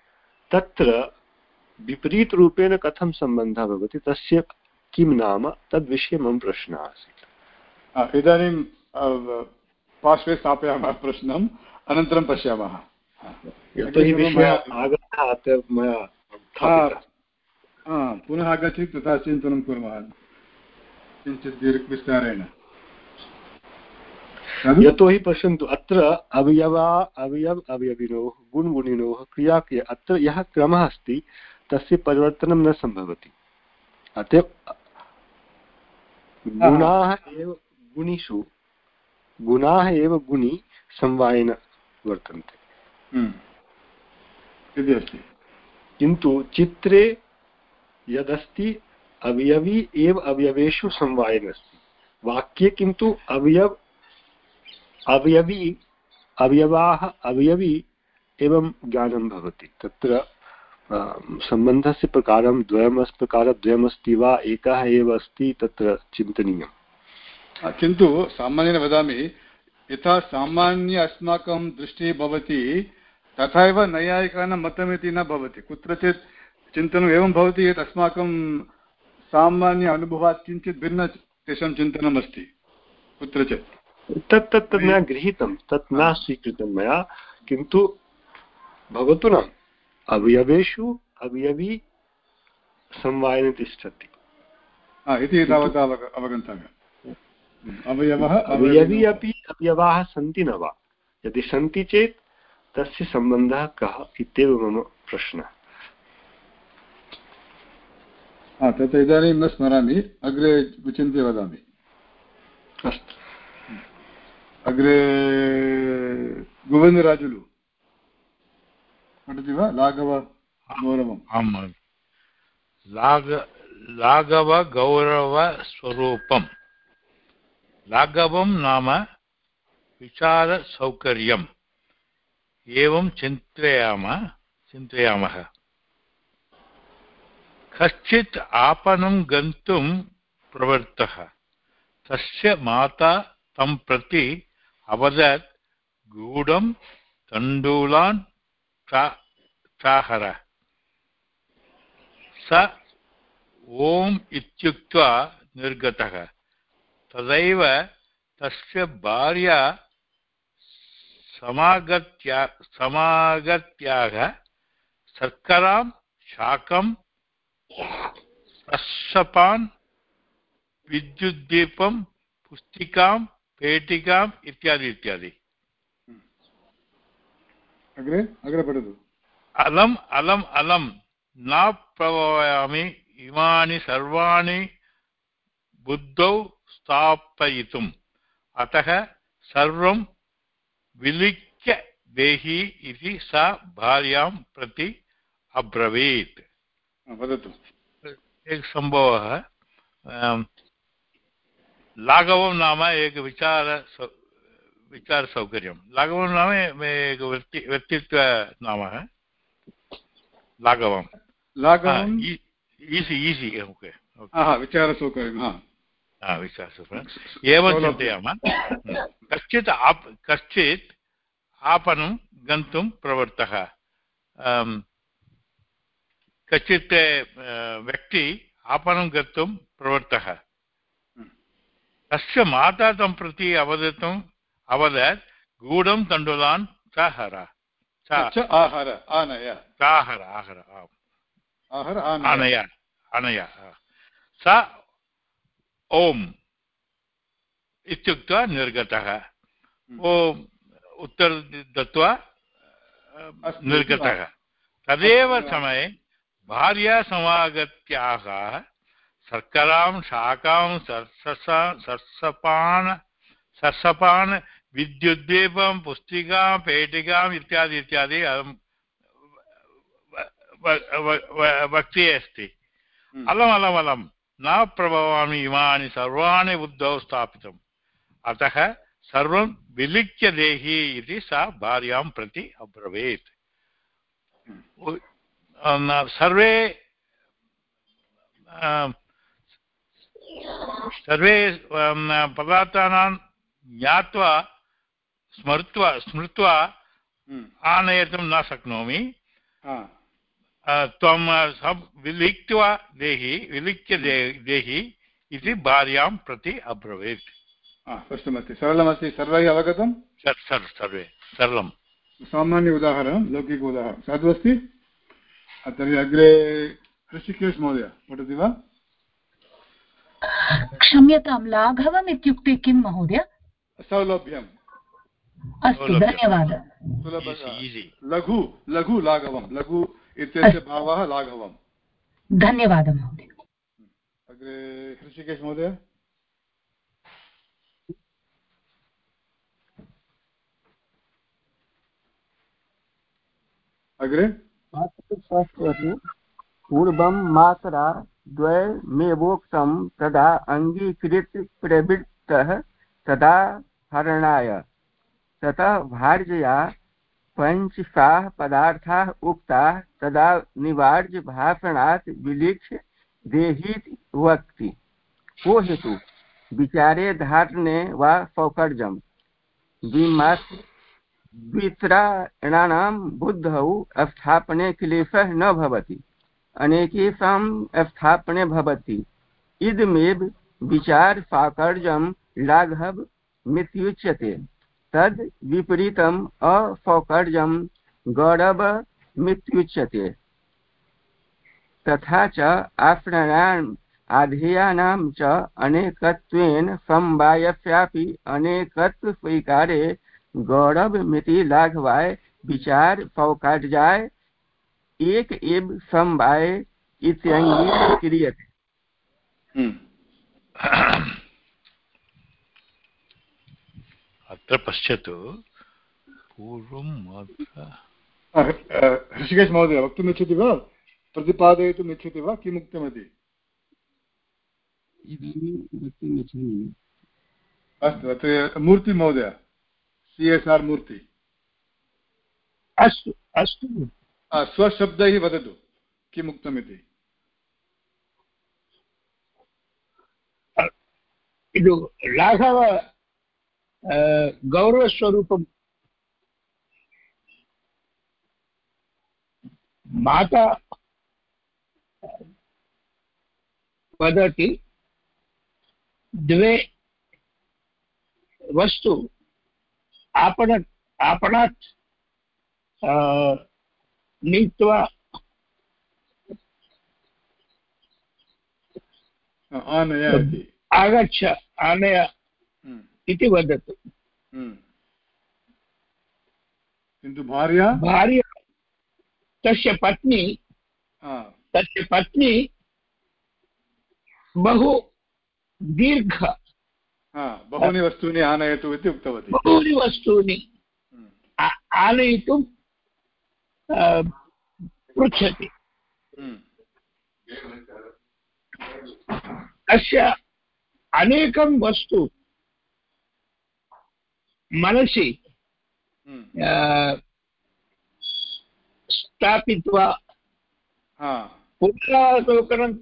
तत्र विपरीतरूपेण कथं सम्बन्धः भवति तस्य किं नाम तद्विषये मम प्रश्नः आसीत्। इदानीं पार्श्वे स्थापयामः प्रश्नम् अनन्तरं पश्यामः। यतोहि विषयः आगतः मया पुनः आगच्छति तथा चिन्तनं कुर्मः। किञ्चित् विस्तारेण यतोहि पश्यन्तु अत्र अवयवा अवयव अवयविनोः गुणगुणिनोः क्रियाक्रिया अत्र यः क्रमः अस्ति तस्य परिवर्तनं न सम्भवति। अतः गुणाः एव गुणिषु गुणाः एव गुणि समवायेन वर्तन्ते। हम्म। किन्तु चित्रे यदस्ति अवयवी एव अवयवेषु समवायेन अस्ति वाक्ये किन्तु अवयव अवयवी अवयवाः अवयवी एवं ज्ञानं भवति। तत्र सम्बन्धस्य प्रकारं द्वयम् प्रकारद्वयमस्ति वा एकः एव अस्ति तत्र चिन्तनीयम्। किन्तु सामान्येन वदामि यथा सामान्य अस्माकं दृष्टिः भवति तथा एव नैयायिकानां मतमिति न भवति। कुत्रचित् चिन्तनम् एवं भवति यत् अस्माकं सामान्य अनुभवात् किञ्चित् भिन्न तेषां चिन्तनम् अस्ति कुत्रचित्। तत् तत् तत् न गृहीतं तत् न स्वीकृतं मया किन्तु भवतु न। अवयवेषु अवयवी संवायने तिष्ठति। इति तावत् अवगन्तव्यम्। अवयवः अवयवी अपि अवयवाः सन्ति न वा? यदि सन्ति चेत् तस्य सम्बन्धः कः इत्येव मम प्रश्नः। तत् इदानीं न स्मरामि अग्रे विचिन्त्य वदामि। अस्तु। अग्रे गोविन्दराजुलु। पठति वा? लाघव गौरवम्। आम् लाघ लाघवगौरवस्वरूपम् लाघवं नाम विचारसौकर्यम् एवं चिन्तयाम, चिन्तयामः। कश्चित् आपणं गन्तुं प्रवृत्तः। तस्य माता तं प्रति अवदत् गूढं तण्डुलान् चाहर। स ॐ इत्युक्त्वा निर्गतः। तदैव तस्य भार्या समागत्या समागत्याः शर्करां शाकं विद्युद्दीपं पुस्तिकां पेटिकाम् इत्यादि इत्यादि। अग्रे अग्रे पठतु। अलम् अलम् अलं न प्रभवामि इमानि सर्वाणि बुद्धौ स्थापयितुम्। अतः सर्वं विलिख्य देहि इति सा भार्यां प्रति अब्रवीत्। वदतु। एकः सम्भवः लाघवं नाम एक विचार विचारसौकर्यं लाघवं नाम एक व्यक्ति व्यक्तित्व नाम लाघवं। लाघवं? ईसि ईसि ओके विचारसौकर्यं विचारसौकर्यम् एवं चिन्तयामः कश्चित् आप कश्चित् आपणं गन्तुं प्रवृत्तः कश्चित् व्यक्ति आपणं गन्तुं प्रवृत्तः तस्य माता तं प्रति अवदतुम् अवदत् गूढं तण्डुलान् च हर आहर आनय आहर आहर आनय आनय स ओम् इत्युक्त्वा निर्गतः ओम् उत्तर दत्त्वा निर्गतः तदेव समये भार्या समागत्याः शर्करां शाकां सर्सपान् सर्सपान् विद्युद्दीपं पुस्तिकां पेटिकाम् इत्यादि इत्यादि वक्ति अस्ति अलम् अलम् अलं न प्रभवामि इमानि सर्वाणि बुद्धौ स्थापितम्। अतः सर्वं विलिख्य देहि इति सा भार्यां प्रति अब्रवीत्। सर्वे सर्वे पदार्थानां ज्ञात्वा स्मृत्वा स्मृत्वा आनयितुं न शक्नोमि। त्वं विलिख्य देहि विलिख्य देहि इति भार्यां प्रति अब्रवीत् स्पष्टमस्ति सरलमस्ति सर्वैः अवगतं सर्वे सरलं सामान्य उदाहरणं लौकिक उदाहरणं साधु अस्ति तर्हि अग्रे ऋषिकेश महोदय पठति वा क्षम्यतां लाघवम् इत्युक्ते किं महोदय सौलभ्यम् अस्तु धन्यवादः लघु लघु लाघवं लघु इत्यस्य भावः लाघवम्। धन्यवादः महोदय। अग्रे ऋषिकेश महोदय। अग्रे। पूर्वं मातरा द्वयमेवोक्तं तदा अङ्गीकृत्य प्रवृत्तः तदा हरणाय ततः भार्यया पञ्चशाः पदार्थाः उक्ताः तदा निवार्य भाषणात् विलिख्य देहीति वक्ति। को हेतु? विचारे धारणे वा सौकर्यं वित्राणां बुद्धौ स्थापने क्लेशः न भवति। अनेकेषां स्थापने भवति। इदमेव विचारफाकर्जं लाघव मित्युच्यते। तद् विपरीतम् अफौकर्जं गौरवमित्युच्यते तथा च आफ्णानाम् आधेयानां च अनेकत्वेन समवायस्यापि अनेकत्वस्वीकारे गौरवमिति लाघवाय, विचार फौकार्याय एक एव समवाय इत्यङ्गीक्रियते। अत्र पश्यतु पूर्वं ऋषिकेश महोदय वक्तुम् इच्छति वा प्रतिपादयितुम् इच्छति वा किम् उक्तमिति अस्तु अत्र मूर्ति महोदय सि एस् आर् मूर्ति अस्तु अस्तु स्वशब्दैः वदतु किम् उक्तमिति ಇದು ಲಾಘವ गौरवस्वरूपं माता वदति द्वे वस्तु आपण आपणात् नीत्वा आनयति। आगच्छ आनय इति वदतु। किन्तु भार्या? भार्या तस्य पत्नी तस्य पत्नी बहु दीर्घ। बहूनि वस्तूनि आनयतु इति उक्तवती। बहूनि वस्तूनि आनयितुं पृच्छति। अस्य अनेकं वस्तु मनसि स्थापित्वा। पुनरावलोकनं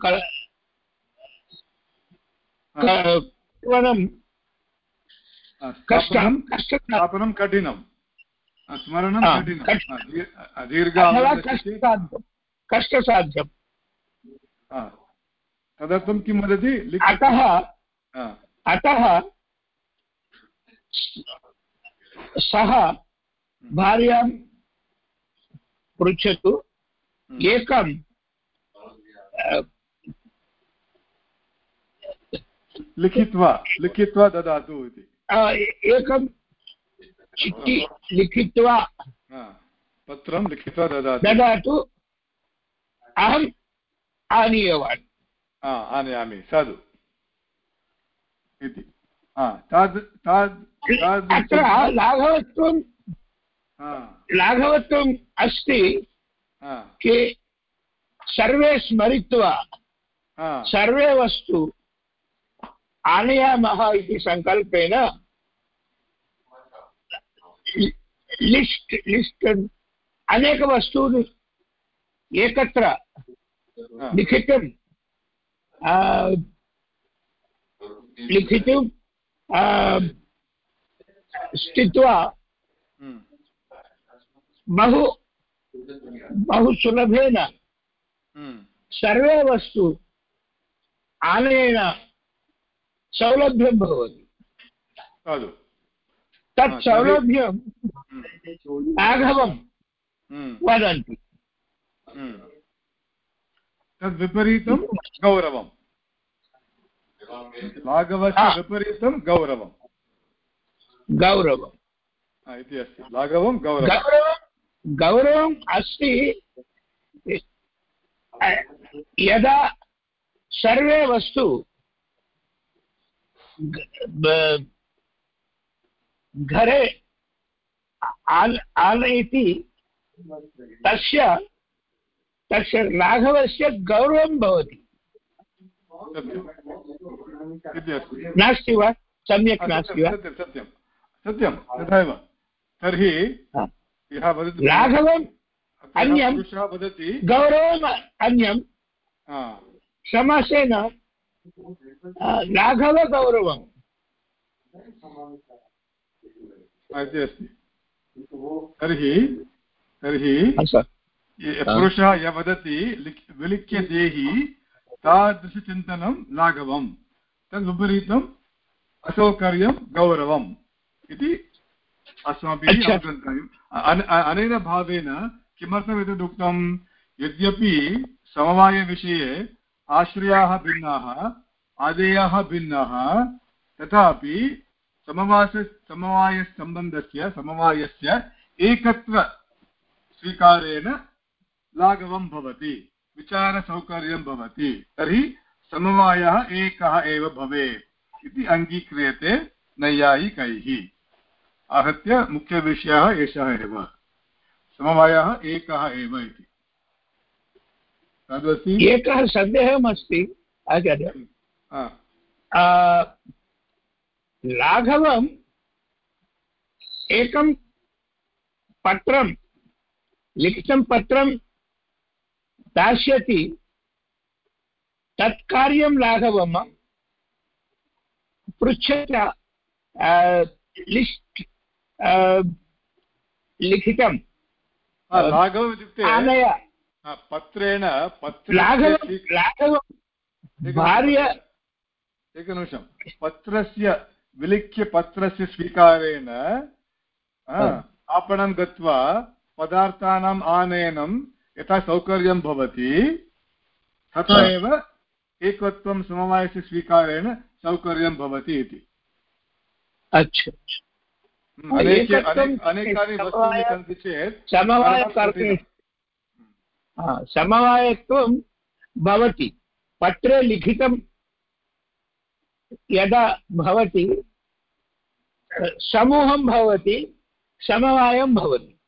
केवलं कष्टं स्थापनं कठिनं। स्मरणं कठिनं। दीर्घ कष्टसाध्यं तदर्थं किं वदति? अतः अतः सः भार्यां पृच्छतु। एकं लिखित्वा लिखित्वा ददातु इति। एकं चिट्टि लिखित्वा पत्रं लिखित्वा ददातु। ददातु। अहम् आनीयवान्। आनयामि साधु। इति। ताद् ताद् अत्र लाघवत्वं लाघवत्वम् अस्ति कि सर्वे स्मरित्वा सर्वे वस्तु आनयामः इति सङ्कल्पेन लिस्ट् लिस्ट् अनेकवस्तूनि एकत्र लिखितुं लिखितुं स्थित्वा। बहु बहु सुलभेन। सर्वे वस्तु आनयेन सौलभ्यं भवति। तत् सौलभ्यं लाघवं वदन्ति। तद्विपरीतं गौरवं लाघवस्य विपरीतं गौरवं गौरवम्। इति अस्ति। लाघवं गौरवं गौरवं गौरवम् अस्ति। यदा सर्वे वस्तु घरे आनयति तस्य तस्य लाघवस्य गौरवं भवति। नास्ति वा? सम्यक् नास्ति वा? सत्यं। सत्यं तथैव। तर्हि यः वदति लाघवम् अन्यं वदति गौरवम् अन्यं समासेन लाघवगौरवम् इति अस्ति। तर्हि तर्हि पुरुषः यः वदति विलिख्य देहि तादृशचिन्तनं लाघवम् तद् विपरीतम् असौकर्यं गौरवम्। इति अस्माभिः अवगन्तव्यम्। अनेन भावेन किमर्थम् एतदुक्तं यद्यपि समवायविषये आश्रयाः भिन्नाः आदेयाः भिन्नाः तथापि समवास समवायसम्बन्धस्य समवायस्य एकत्व स्वीकारेण लाघवं भवति विचारसौकर्यं भवति तर्हि समवायः एकः एव भवेत् इति अङ्गीक्रियते नैयायिकैः। आहत्य मुख्यविषयः एषः एव। समवायः एकः एव इति। तदस्ति एकः सन्देहमस्ति आचार्य। लाघवम् एकं पत्रं लिखितं पत्रं दास्यति। तत्कार्यं लाघवम् पृच्छत लिस्ट् लिखितं लाघवम् इत्युक्ते पत्रेण एकनिमिषं पत्रस्य विलिख्य पत्रस्य स्वीकारेण आपणं गत्वा पदार्थानाम् आनयनं यथा सौकर्यं भवति तथा एव एकत्वं समवायस्य स्वीकारेण सौकर्यं भवति इति। अच्छा। अनेकानि वस्तूनि सन्ति चेत् समवायत्वं भवति। पत्रे लिखितं यदा भवति समूहं भवति समवायं भवति।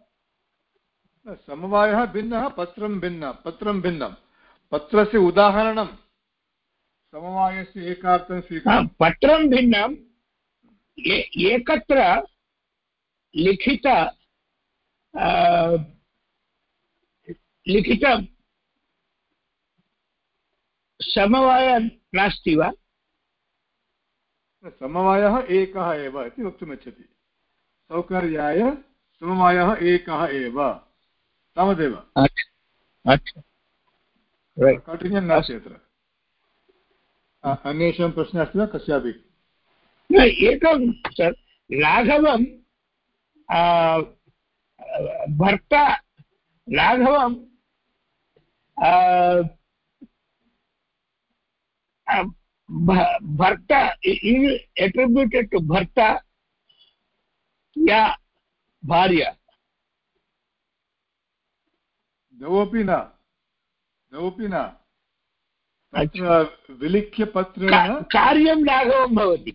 समवायः भिन्नः पत्रं भिन्नं। पत्रं भिन्नं। पत्रस्य उदाहरणं। समवायस्य एकार्थं स्वीकृतं पत्रं भिन्नं। एकत्र लिखित लिखित समवाय नास्ति वा? समवायः एकः एव इति वक्तुमिच्छति सौकर्याय समवायः एकः एव। तावदेव। काठिन्यं नास्ति अत्र। अन्येषां प्रश्नः अस्ति वा? कस्यापि? एकं लाघवं भर्ता लाघवं भर्ता attributed to भर्ता या भार्या? द्वौपि न द्वौपि न। तत्र विलिख्य पत्रेण कार्यं लाघवं भवति।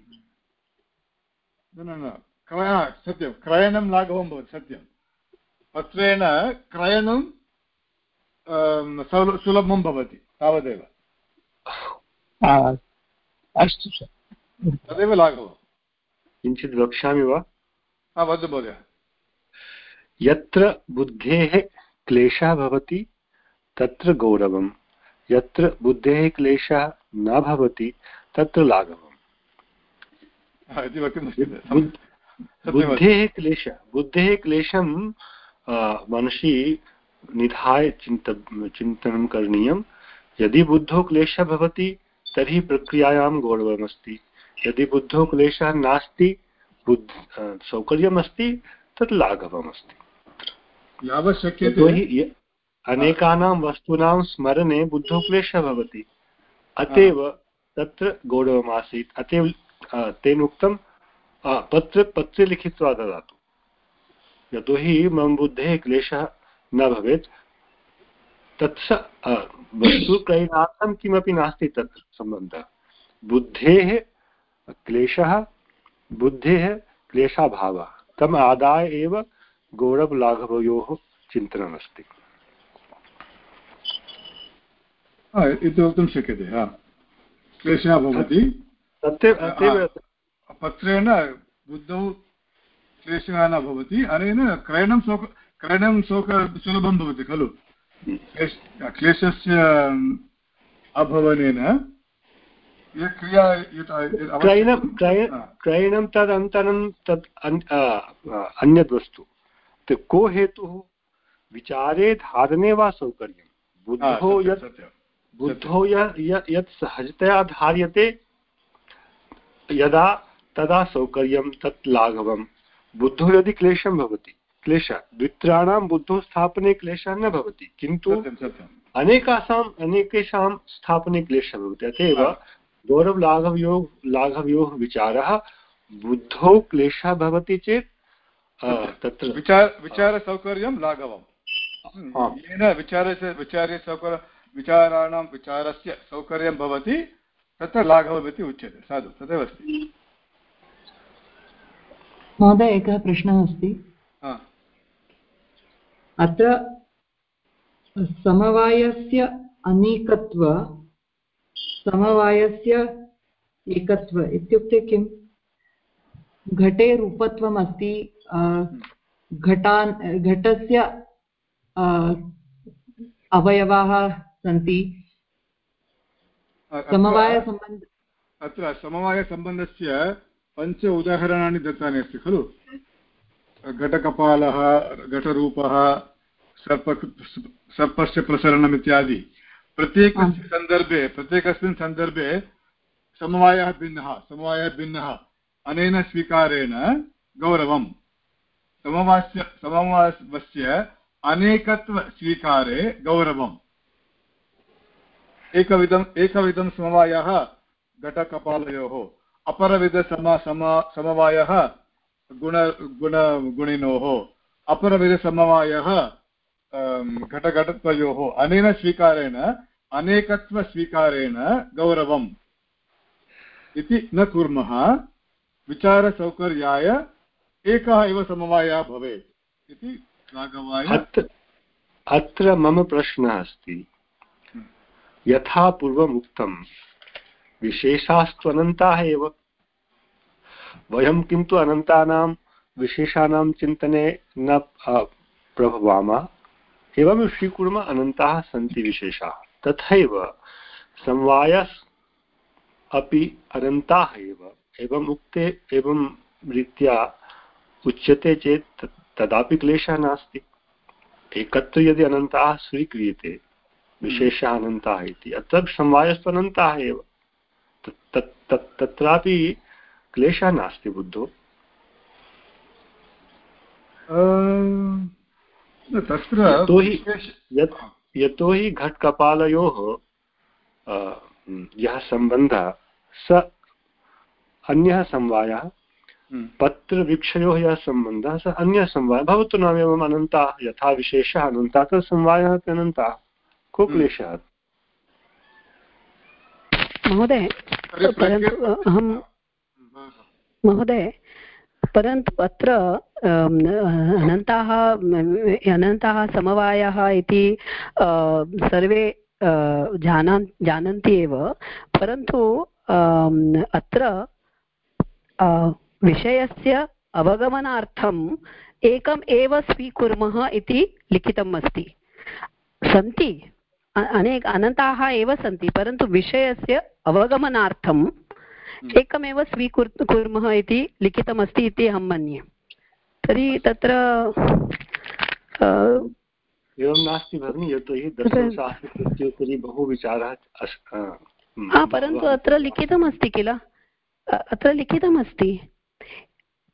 न न। सत्यं क्रयणं लाघवं भवति सत्यं। पत्रेण क्रयणं सुलभं भवति तावदेव। अस्तु तदेव लाघवं किञ्चित् वक्ष्यामि वा? वदतु महोदय। यत्र बुद्धेः क्लेशः भवति तत्र गौरवं। यत्र बुद्धेः क्लेशः न भवति तत्र लाघवम्। बुद्धेः क्लेश बुद्धेः क्लेशं मनसि निधाय चिन्त चिन्तनं करणीयं। यदि बुद्धो क्लेशः भवति तर्हि प्रक्रियायां गौरवमस्ति यदि बुद्धो क्लेशः नास्ति बुद्ध सौकर्यमस्ति तत् लाघवमस्ति। यावत् शक्यते अनेकानां वस्तूनां स्मरणे बुद्धौ क्लेशः भवति। अतएव तत्र गौरवमासीत् अतएव तेन उक्तं पत्र पत्रे लिखित्वा ददातु यतोहि मम बुद्धेः क्लेशः न भवेत्। तत्स वस्तुक्रयणार्थं किमपि नास्ति तत्र सम्बन्धः। बुद्धेः क्लेशः बुद्धेः क्लेशाभावः। तम् आदाय एव गौरवलाघवयोः चिन्तनमस्ति इति वक्तुं शक्यते क्लेशः भवति। तथैव पत्रेण बुद्धौ क्लेशः न भवति अनेन क्रयणं सौक क्रयणं सौक सुलभं भवति खलु? क्लेशस्य अभवनेन क्रयणं क्रयणं तत् अन्यद् वस्तु को हेतुः? विचारे धारणे वा सौकर्यं? बुद्धो यत् बुद्धौ यत् सहजतया धार्यते यदा तदा सौकर्यं तत् लाघवं बुद्धौ यदि क्लेशं भवति क्लेशः द्वित्राणां बुद्धौ स्थापने क्लेशः न भवति किन्तु अनेकासाम् अनेकेषां स्थापने क्लेशः भवति। अत एव गौरवलाघवयोः लाघवयोः विचारः बुद्धौ क्लेशः भवति चेत् तत्र विचार विचारसौकर्यं लाघवं येन विचारस्य विचारे सौकर्य विचाराणां विचारस्य सौकर्यं भवति तत्र लाघवमिति उच्यते साधु तदेव अस्ति। महोदय एकः प्रश्नः अस्ति। अत्र समवायस्य अनेकत्व समवायस्य एकत्व इत्युक्ते किम्? घटे रूपत्वम् अस्ति घटान् घटस्य अवयवाः सन्ति। समवायसम्बन्ध अत्र समवायसम्बन्धस्य पञ्च उदाहरणानि दत्तानि अस्ति खलु? घटकपालः घटरूपः सर्प सर्पस्य प्रसरणम् इत्यादि। प्रत्येकस्मिन् सन्दर्भे प्रत्येकस्मिन् सन्दर्भे समवायः भिन्नः समवायः भिन्नः। अनेन स्वीकारेण गौरवं समवास्य समवास्य अनेकत्वस्वीकारे गौरवम्। एकविधम् एकविधं समवायः घटकपालयोः। अपरविधसम सम समवायः गुण गुण, गुणिनोः। अपरविधसमवायः घटघटत्वयोः। अनेन स्वीकारेण, अनेकत्वस्वीकारेण गौरवम् इति न कुर्मः। विचारसौकर्याय एकः एव समवायः भवेत् इति राघवाय। अत्र मम प्रश्नः अस्ति। यथा पूर्वम् उक्तं विशेषास्त्वनन्ताः एव वयं किन्तु अनन्तानां विशेषाणां चिन्तने न प्रभवामः। एवं स्वीकुर्मः अनन्ताः सन्ति विशेषाः। तथैव समवायस् अपि अनन्ताः एव। एवम् उक्ते, एवं रीत्या उच्यते चेत् तदापि क्लेशः नास्ति। एकत्र यदि अनन्ताः स्वीक्रियते, विशेषः अनन्ताः इति, अत्र समवायस्तु अनन्ताः एव। तत्रापि क्लेशः नास्ति बुद्धो तत्र यतोहि घट्कपालयोः यः सम्बन्धः स अन्यः समवायः हम्म। पत्रवृक्षयोः यः सम्बन्धः सः अन्यः समवायः भवतु नाम एवम् अनन्ताः यथा विशेषः अनन्तः तत् समवायः अपि अनन्ताः को हम्म। क्लेशः महोदय परन्तु अहं महोदय, परन्तु अत्र अनन्ताः अनन्ताः समवायः इति सर्वे जानान्, जानन्ति एव, परन्तु अत्र विषयस्य अवगमनार्थम् एकम् एव स्वीकुर्मः इति लिखितम् अस्ति। सन्ति अनेक, अनन्ताः एव सन्ति, परन्तु विषयस्य अवगमनार्थम् एकमेव स्वीकुर् कुर्मः इति लिखितमस्ति इति अहं मन्ये। तर्हि तत्र एवं नास्ति भगिनि यतोहि दर्शनशास्त्रस्य उपरि बहु विचारः हा परन्तु अत्र लिखितमस्ति किल? अत्र लिखितमस्ति।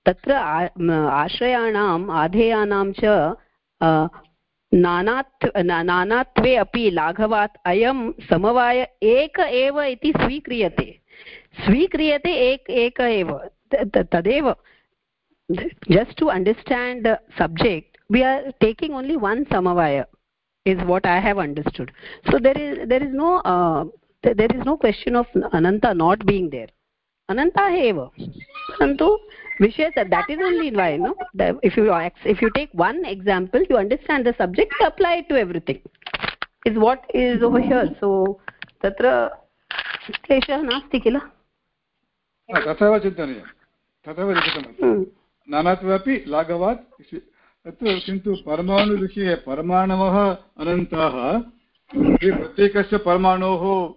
तत्र आश्रयाणाम् आधेयानां च नानात् नानात्वे अपि लाघवात् अयं समवाय एक एव इति स्वीक्रियते। स्वीक्रियते एक एक एव तदेव। Just to understand subject we are taking only one समवाय is what I have understood so there is there is no there is no question of Anant not being there अनन्ताः एव परन्तु विषये that is only why no if you if you take one example you understand the subject apply to everything is what is over here so तत्र क्लेशः नास्ति किल तथैव चिन्तनीयं। तथैव लिखितमस्ति। नानात्वे लाघवात्। तत्र किन्तु परमाणुविषये परमाणवः अनन्ताः प्रत्येकस्य परमाणोः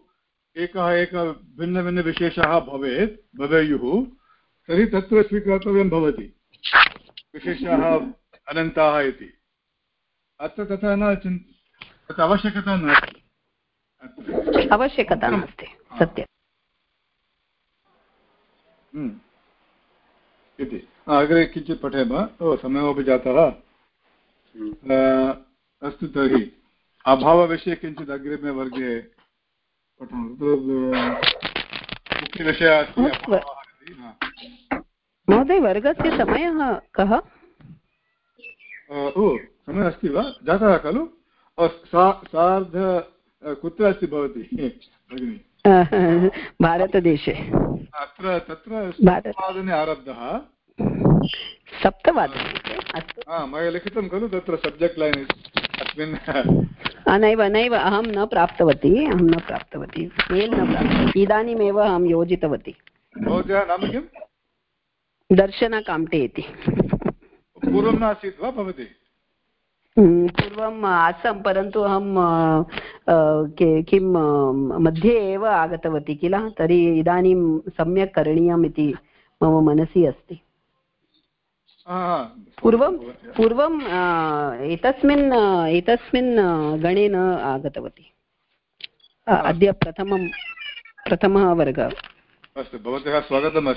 एकः एकः भिन्नभिन्नविशेषः भवेत् भवेयुः। तर्हि तत्र स्वीकर्तव्यं भवति। विशेषाः अनन्ताः इति। अत्र तथा न चिन् तत् आवश्यकता नास्ति। आवश्यकता नास्ति। सत्यं इति अग्रे किञ्चित् पठेम ओ समयोपि जातः अस्तु तर्हि अभावविषये किञ्चित् अग्रिमे वर्गे मुख्यविषयः अस्ति महोदय वर्गस्य समयः कः ओ समयः अस्ति वा जातः खलु सार्ध कुत्र अस्ति भवती भगिनि भारतदेशे अत्र तत्र सप्तवादने आरब्धः। सप्तवादने? मया लिखितं खलु तत्र सब्जेक्ट् लैन् अस्मिन् नैव नैव अहं न प्राप्तवती अहं न प्राप्तवती मेल् न प्राप्तवती इदानीमेव अहं योजितवती। दर्शना काम्टे इति पूर्वं नासीत् वा भवती? पूर्वम् आसं परन्तु अहं किं मध्ये एव आगतवती किल? तर्हि इदानीं सम्यक् करणीयम् इति मम मनसि अस्ति। पूर्वं पूर्वम् एतस्मिन् एतस्मिन् गणे न आगतवती। अद्य प्रथमं प्रथमः वर्गः। अस्तु भवतः स्वागतम्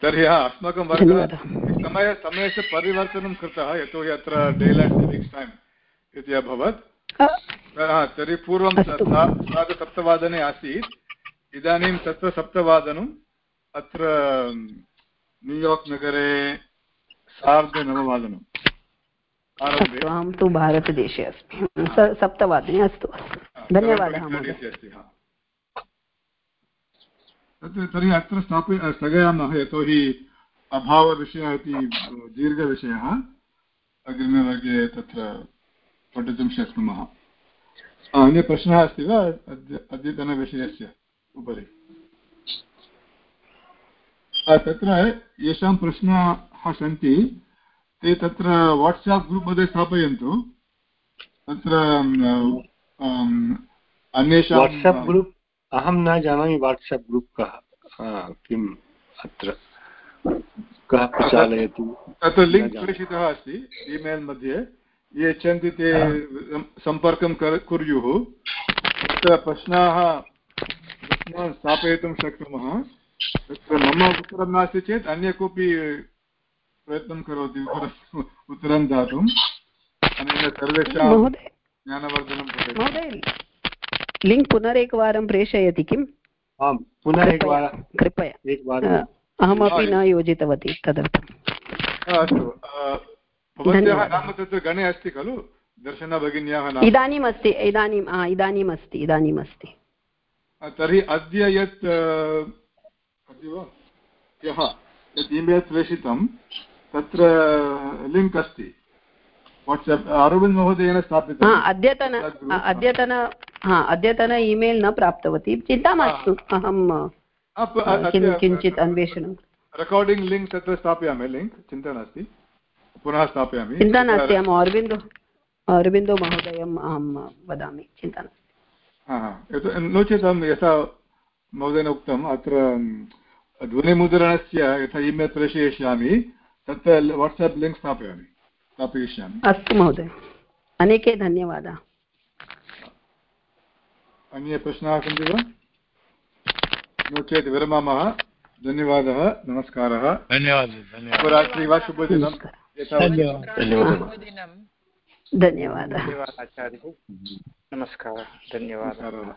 अस्ति तर्हि अस्माकं वर्गः समय समयस्य परिवर्तनं कृतः यतोहि अत्र डैलैट् सेविङ्ग्स् टैम् इति अभवत्। तर्हि पूर्वं सार्धसप्तवादने आसीत्। इदानीं तत्र सप्तवादनम् अत्र न्यूयार्क् नगरे सार्धनववादनम् अहं तु भारतदेशे अस्मि। सप्तवादने अस्तु। धन्यवादः अस्ति तर्हि अत्र स्थापय स्थगयामः, यतोहि अभावविषयः इति दीर्घविषयः अग्रिमे वर्गे तत्र पठितुं शक्नुमः। अन्यः प्रश्नः अस्ति वा? अद्य, अद्यतनविषयस्य उपरि। तत्र येषां प्रश्नाः सन्ति। ते तत्र वाट्साप् ग्रूप् मध्ये स्थापयन्तु। तत्र अन्येषां वाट्साप् ग्रूप्? अहं न जानामि वाट्साप् ग्रूप् कः किम् अत्र कः प्रचालयति? तत्र लिङ्क् प्रेषितः अस्ति ईमेल् मध्ये। ये इच्छन्ति ते सम्पर्कं कुर्युः। तत्र प्रश्नाः प्रश्नान् स्थापयितुं शक्नुमः। तत्र मम उत्तरं नास्ति चेत् अन्य कोऽपि प्रयत्नं करोति उत्तरं दातुम्। अनेन सर्वेषां ज्ञानवर्धनं लिङ्क् पुनरेकवारं प्रेषयति किम्? आम् पुनरेकवारं कृपया एकवारम् अहमपि न योजितवती तदर्थम्। अस्तु भवत्याः नाम तत्र गणे अस्ति खलु? दर्शनभगिन्याः नाम। इदानीम् अस्ति इदानीम् इदानीम् अस्ति इदानीम् अस्ति तर्हि अद्य यत् ह्यः यत् ईमेल् प्रेषितं तत्र लिङ्क् अस्ति। वाट्साप् अरविन्द् महोदयेन स्थापितम् अद्यतन अद्यतन हा अद्यतन ईमेल् न प्राप्तवती. चिन्ता मास्तु अहं किञ्चित् अन्वेषणं रेकार्डिङ्ग् लिङ्क् तत्र स्थापयामि लिङ्क् चिन्ता नास्ति. पुनः स्थापयामि. चिन्ता नास्ति अहम् अरविन्दो अरविन्दो महोदयम् अहं वदामि. चिन्ता नास्ति. नो चेत् अहं यथा महोदयेन उक्तम् अत्र ध्वनिमुद्रणस्य यथा ईमेल् प्रेषयिष्यामि तत्र वाट्साप् लिङ्क् स्थापयामि. स्थापयिष्यामि. अस्तु महोदय. अनेके धन्यवादाः. अन्ये प्रश्नाः सन्ति वा? नो चेत् विरमामः। धन्यवादः। नमस्कारः। धन्यवादः शुभरात्रि वा शुभदिनं। धन्यवादः। आचार्य नमस्कारः। धन्यवादः।